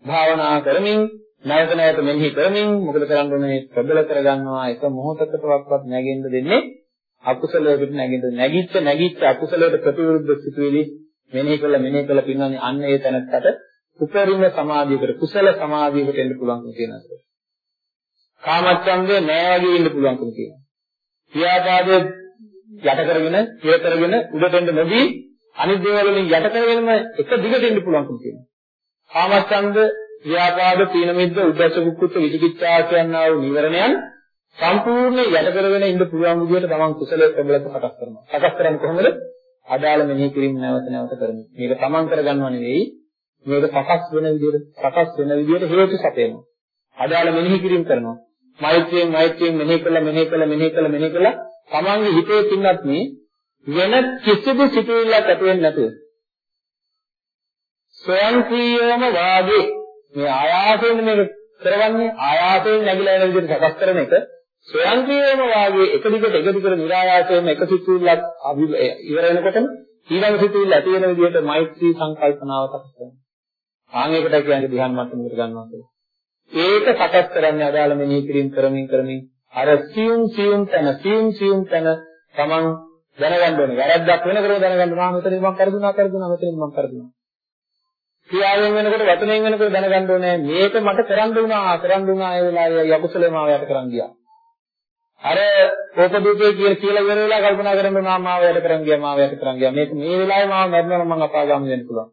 Speaker 2: භාවනා කරමින් නැවත නැවත මෙනෙහි කරමින් මොකද කරන්න ඕනේ ප්‍රබල කරගන්නවා එක මොහොතකටවත් නැගෙන්න දෙන්නේ අකුසලයකට නැගෙන්න නැගිච්ච නැගිච්ච අකුසලයට ප්‍රතිවිරුද්ධ සිතුවිලි මෙනෙහි කළා මෙනෙහි කළා පින්නන්නේ අන්න ඒ තැනකට උපරිම සමාධියකට කුසල සමාධියකට එන්න පුළුවන්කම තියෙනවා. කාමච්ඡන්දේ නෑ වගේ ඉන්න පුළුවන්කම තියෙනවා. ක්‍රියාපාදයේ යට කරගෙන, ක්‍රිය කරගෙන උඩට එන්න නොදී අනිත් දේවල් වලින් යට කරගෙනම එක දිගට එන්න පුළුවන්කම තියෙනවා. කාමච්ඡන්ද, ක්‍රියාපාද, තීන මිද්ද, උද්දච්ච කුක්කුච්ච විචිකිච්ඡා කියනා වූ නිවරණයන් සම්පූර්ණ යට කරගෙන ඉන්න පුළුවන් විදිහට තමන් කුසලයේ ප්‍රබලත සකස් කරනවා. සකස් කරන්නේ කොහොමද? අදාළ මෙනෙහි කිරීම නැවත නැවත කරමින්. මේක තමන් කරගන්නව නෙවෙයි. මේක සකස් වෙන විදිහට සකස් වෙන විදිහට හේතු සපයනවා. අදාළ මෙනෙහි කිරීම කරනවා. මෛත්‍රියෙන් මෛත්‍රියෙන් මෙනෙහි කළා මෙනෙහි කළා මෙනෙහි කළා මෙනෙහි කළා තමන්ගේ හිතේ තින්නත් මේ වෙන කිසිදු සිතුවිල්ලක් ඇති වෙන්නේ නැතුව ස්වයංක්‍රීයවම වාගේ මේ ආයාසයෙන් මේක කරවන්නේ ආයාසයෙන් නැగిලා යන විදිහට සකස් කරන එක ස්වයංක්‍රීයවම වාගේ එක දිගට එක දිගට නිරායාසයෙන් එක සිතුවිල්ලක් ඉවර වෙනකොටම ඊළඟ සිතුවිල්ල ඇති වෙන විදිහට මෛත්‍රී සංකල්පනාව සකස් කරනවා. ආන් ඒකට කියන්නේ ධ්‍යාන මාර්ගෙට ගන්නවා කියලා. ඒක සකස් කරන්නේ අදාළ මෙනෙහි කිරීම කරමින් කරමින් අර සියුම් සියුම් තන සියුම් සියුම් තන තමන් දැනගන්න ඕනේ. වැරද්දක් වෙනකොට දැනගන්න ඕන මෙතනින් මම කරදුනා කරදුනා මෙතනින් මම කරදුනා. ක්‍රියාවෙන් වෙනකොට වචනයෙන් වෙනකොට දැනගන්න ඕනේ මේක මට කරන්න උනා කරන්න උනා ඒ වෙලාවේ යකුසලේ මාව යට කරන් ගියා. අර කෝපදූතේ කියන කියලා ඉවර වෙලා කල්පනා කරන්න උනා මාව යට කරන් ගියා මාව යට කරන් ගියා. මේක මේ වෙලාවේ මාව මැරෙනවා නම් මම අපාගාමී වෙන්න පුළුවන්.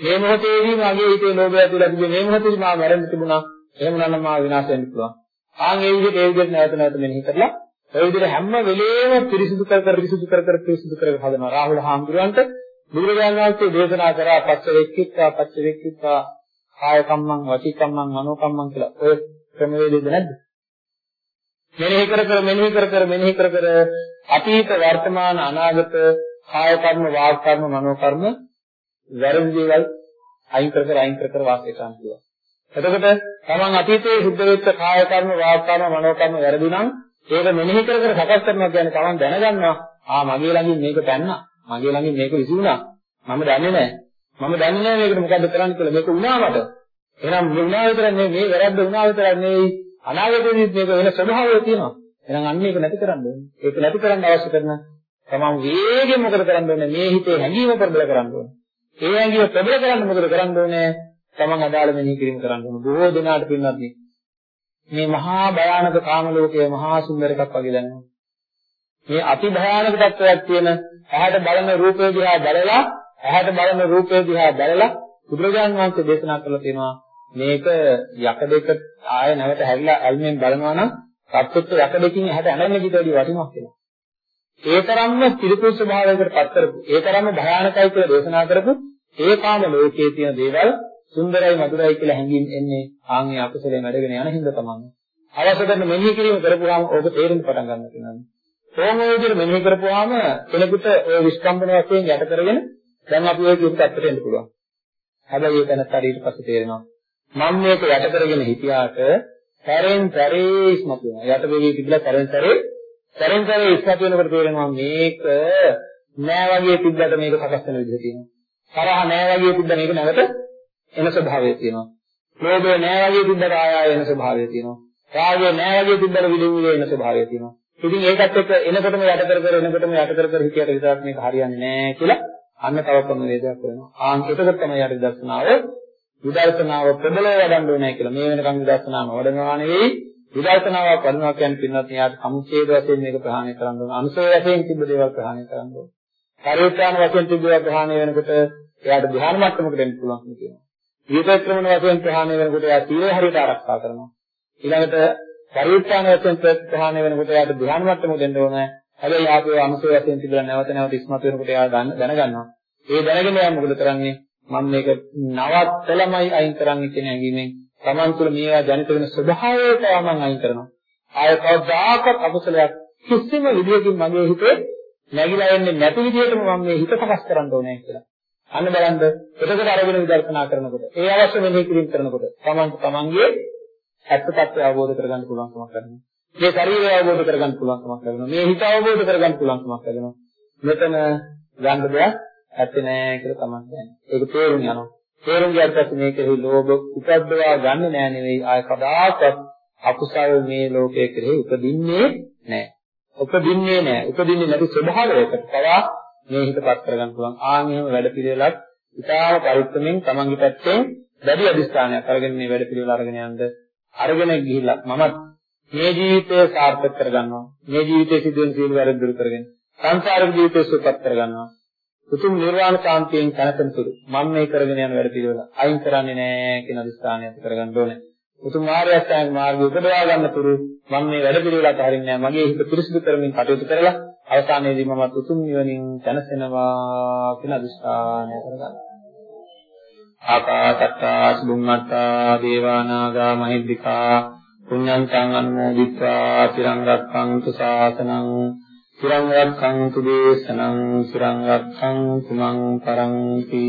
Speaker 2: මේ මොහොතේදී මගේ හිතේ ලෝභය ඇතිලා තිබුණේ මේ මොහොතේදී මාව මැරෙන්න තිබුණා. එහෙම නම් මාව විනාශ වෙන්න පුළුවන්. ආන් ඒ විදිහට ඒ විදිහට නැවත නැවත මෙනෙහි කරලා ඒ විදිහට හැම වෙලේම පිරිසිදු කර කර පිරිසිදු කර කර පිරිසිදු කර හදනවා. රාහුල හාමුදුරන්ට බුදුරජාණන් වහන්සේ දේශනා කරා පස්ස වෙක්කිත්තා පස්ස වෙක්කිත්තා කාය කම්මං වචී කම්මං මනෝ කම්මං කියලා. ඔය ක්‍රමවේදෙද නැද්ද? මෙනෙහි කර කර මෙනෙහි කර කර මෙනෙහි කර කර අතීත වර්තමාන අනාගත කාය කර්ම වාග් කර්ම මනෝ කර්ම වැරදි දේවල් අයින් කර කර අයින් කර කර වාසය කරන්න පුළුවන්. එතකොට තමන් අතීතයේ සිද්ධ වෙච්ච කාය කර්ම වාග් කර්ම මනෝ කර්ම වැරදි නම් ඒක මෙනෙහි කර කර සකස් කරනවා කියන්නේ තමන් දැනගන්නවා. ආ මගේ ළඟින් මේක පැන්නා. මගේ ළඟින් මේක විසුණා. මම දන්නේ නැහැ. මම දන්නේ නැහැ මේකට මොකද්ද කරන්න කියලා. මේක වුණා මට. එහෙනම් වුණා විතර නෙවෙයි මේ වැරද්ද වුණා විතර නෙවෙයි. අනාගතයේදීත් මේක වෙන ස්වභාවය තියෙනවා. එහෙනම් අන්න ඒක නැති කරන්න ඕනේ. ඒක නැති කරන්න අවශ්‍ය කරන තමන් වේගෙන් මොකද කරන්න ඕනේ? මේ හිතේ හැඟීම ප්‍රබල කරන්න ඕනේ. ඒ හැඟීම ප්‍රබල කරන්න මොකද කරන්න ඕනේ තමන් අදාළ මෙනෙහි කිරීම කරන්න ඕනේ බොහෝ දෙනාට පින්නත් මේ මහා භයානක කාම ලෝකයේ මහා සුන්දර එකක් වගේ දැනෙනවා. මේ අති භයානක තත්වයක් තියෙන ඇහැට බලන රූපය දිහා බලලා ඇහැට බලන රූපය දිහා බලලා බුදුරජාණන් වහන්සේ දේශනා කළා තියෙනවා මේක යක දෙක ආය නැවත හැරිලා ඇල්මෙන් බලනවා නම් සත්‍යත්ව යකඩකින් ඇහැට ඇනෙන්න කිට වැඩි වටිනවා කියලා. ඒ තරම්ම පිළිකුල් ස්වභාවයකට පත් කරපු, ඒ තරම්ම භයානකයි කියලා දේශනා කරපු ඒ කාම ලෝකයේ තියෙන දේවල් සුන්දරයි මధుරයි කියලා හැඟීම් එන්නේ ආන්ගේ අකුසලයෙන් වැඩගෙන යන හින්දා තමයි. අවශ්‍ය කරන මෙනෙහි කිරීම කරපුවාම ඕක තේරෙන්න පටන් ගන්න තියෙනවා. කොහොම විදිහට මෙනෙහි කරපුවාම කෙනෙකුට ඔය විස්කම්බන වශයෙන් යට කරගෙන දැන් අපි ඔය කියපු පැත්තට එන්න පුළුවන්. හැබැයි ඒක නැත්නම් ඊට පස්සේ තේරෙනවා මම මේක යට කරගෙන හිටියාට සැරෙන් සැරේ ඉස්මතු වෙනවා. යට වෙවි තිබිලා සැරෙන් සැරේ සැරෙන් සැරේ ඉස්මතු වෙනකොට තේරෙනවා මේක නෑ වගේ තිබ්බට මේක සකස් වෙන විදිහ තියෙනවා. තරහ නෑ වගේ තිබ්බ මේක නැවත එන ස්වභාවය තියෙනවා. ලෝභය නෑ වගේ තිබ්බට ආය ආය එන ස්වභාවය තියෙනවා. රාගය නෑ වගේ තිබ්බට විදුම් විදේ එන ස්වභාවය තියෙනවා. ඉතින් ඒකත් එක්ක එනකොටම යට කර කර එනකොටම යට කර කර හිතියට විතරක් මේක හරියන්නේ නෑ කියලා අන්න තව ක්‍රම වේදයක් වෙනවා. ආන් එතකොට තමයි යට දර්ශනාව විදර්ශනාව ප්‍රබලව වඩන්න ඕනේ කියලා. මේ වෙනකන් විදර්ශනාව නොවඩනවා නෙවෙයි විදර්ශනාව වඩනවා කියන්නේ පින්නත් යාට සමුච්ඡේද වශයෙන් මේක ප්‍රහාණය කරන්න ඕන. අනුසය වශයෙන් තිබ්බ දේවල් ප්‍රහාණය කරන්න ඕන. පරිත්‍යාන වශයෙන් තිබ්බ දේවල් ප්‍රහාණය වෙනකොට එයාට ධ්‍යාන මට්ටමකට එන්න පුළුවන් කියනවා. විපත්‍රමණ වශයෙන් ප්‍රහාණය වෙනකොට එයා සීලය හරියට ආරක්ෂා කරනවා. ඊළඟට පරිත්‍යාන වශයෙන් ප්‍රහාණය වෙනකොට එයාට ධ්‍යාන මට්ටමකට එන්න ඕනේ. හැබැයි ආපේ අනුසය වශයෙන් තිබුණා නැවත නැවත ඉස්මතු වෙනකොට එයා දැනගන්නවා. ඒ දැනගෙන එයා මොකද කරන්නේ? මම මේක නවත්තලමයි අයින් කරන්න කියන හැඟීමෙන් Taman තුල මේවා ජනිත වෙන ස්වභාවය තමයි අයින් කරනවා. ආය කවදාකවත් අකුසලයක් කිසිම විදියකින් මගේ හිතේ නැగిලා එන්නේ නැති විදියටම මම මේ හිත සකස් කරන්න ඕනේ කියලා. අන්න බලන්න එතකොට අරගෙන විදර්ශනා කරනකොට ඒ අවශ්‍ය මෙහෙය කිරීම කරනකොට Taman තමන්ගේ ඇත්ත తත්වය අවබෝධ කරගන්න පුළුවන්කමක් ලැබෙනවා. මේ ශරීරය අවබෝධ කරගන්න පුළුවන්කමක් ලැබෙනවා. මේ හිත අවබෝධ කරගන්න පුළුවන්කමක් ලැබෙනවා. මෙතන ගන්න දෙයක් ඇත්තේ නෑ කියලා තමයි කියන්නේ. ඒක තේරුම් යනවා. තේරුම් ගත්තත් මේකෙහි ලෝභ උපද්දවා ගන්න නෑ නෙවෙයි ආය කදාකත් අකුසල් මේ ලෝකයේ කෙරෙහි උපදින්නේ නෑ. උපදින්නේ නෑ. උපදින්නේ නැති ස්වභාවයකට පවා මේ හිතපත් කරගන්න පුළුවන්. ආන් එහෙම වැඩ පිළිවෙලක් ඉතාම පරිස්සමෙන් තමන්ගේ පැත්තෙන් වැඩි අධිෂ්ඨානයක් අරගෙන මේ වැඩ පිළිවෙල අරගෙන යන්න අරගෙන ගිහිල්ලා මමත් මේ ජීවිතය සාර්ථක කරගන්නවා. මේ ජීවිතයේ සිදුවෙන සියලු වැරදි දුරු කරගෙන සංසාරික ජීවිතය සුවපත් කරගන්නවා. උතුම් නිර්වාණ කාන්තියෙන් කනතන තුරු මම මේ කරගෙන යන වැඩ පිළිවෙල අයින් කරන්නේ නැහැ කියන අදිස්ථානය ඇති කරගන්න ඕනේ. උතුම් මාර්ගය අෂ්ටාංග මාර්ගය උපදවා ගන්න තුරු මම මේ වැඩ පිළිවෙල අතහරින්නේ නැහැ. මගේ හිත පිරිසිදු කරමින් කටයුතු කරලා අවසානයේදී මම උතුම් නිවනින් දැනසෙනවා කියන අදිස්ථානය කරගන්න. ආකාසත්තා සුභම්මත්තා දේවානාගා මහිද්దికා පුඤ්ඤන්තං අනුමෝදිත්වා තිරං රක්ඛන්තු ශාසනං සිරං රක්ඛන්තු දේශනං සිරං රක්ඛන්තු මං පරන්ති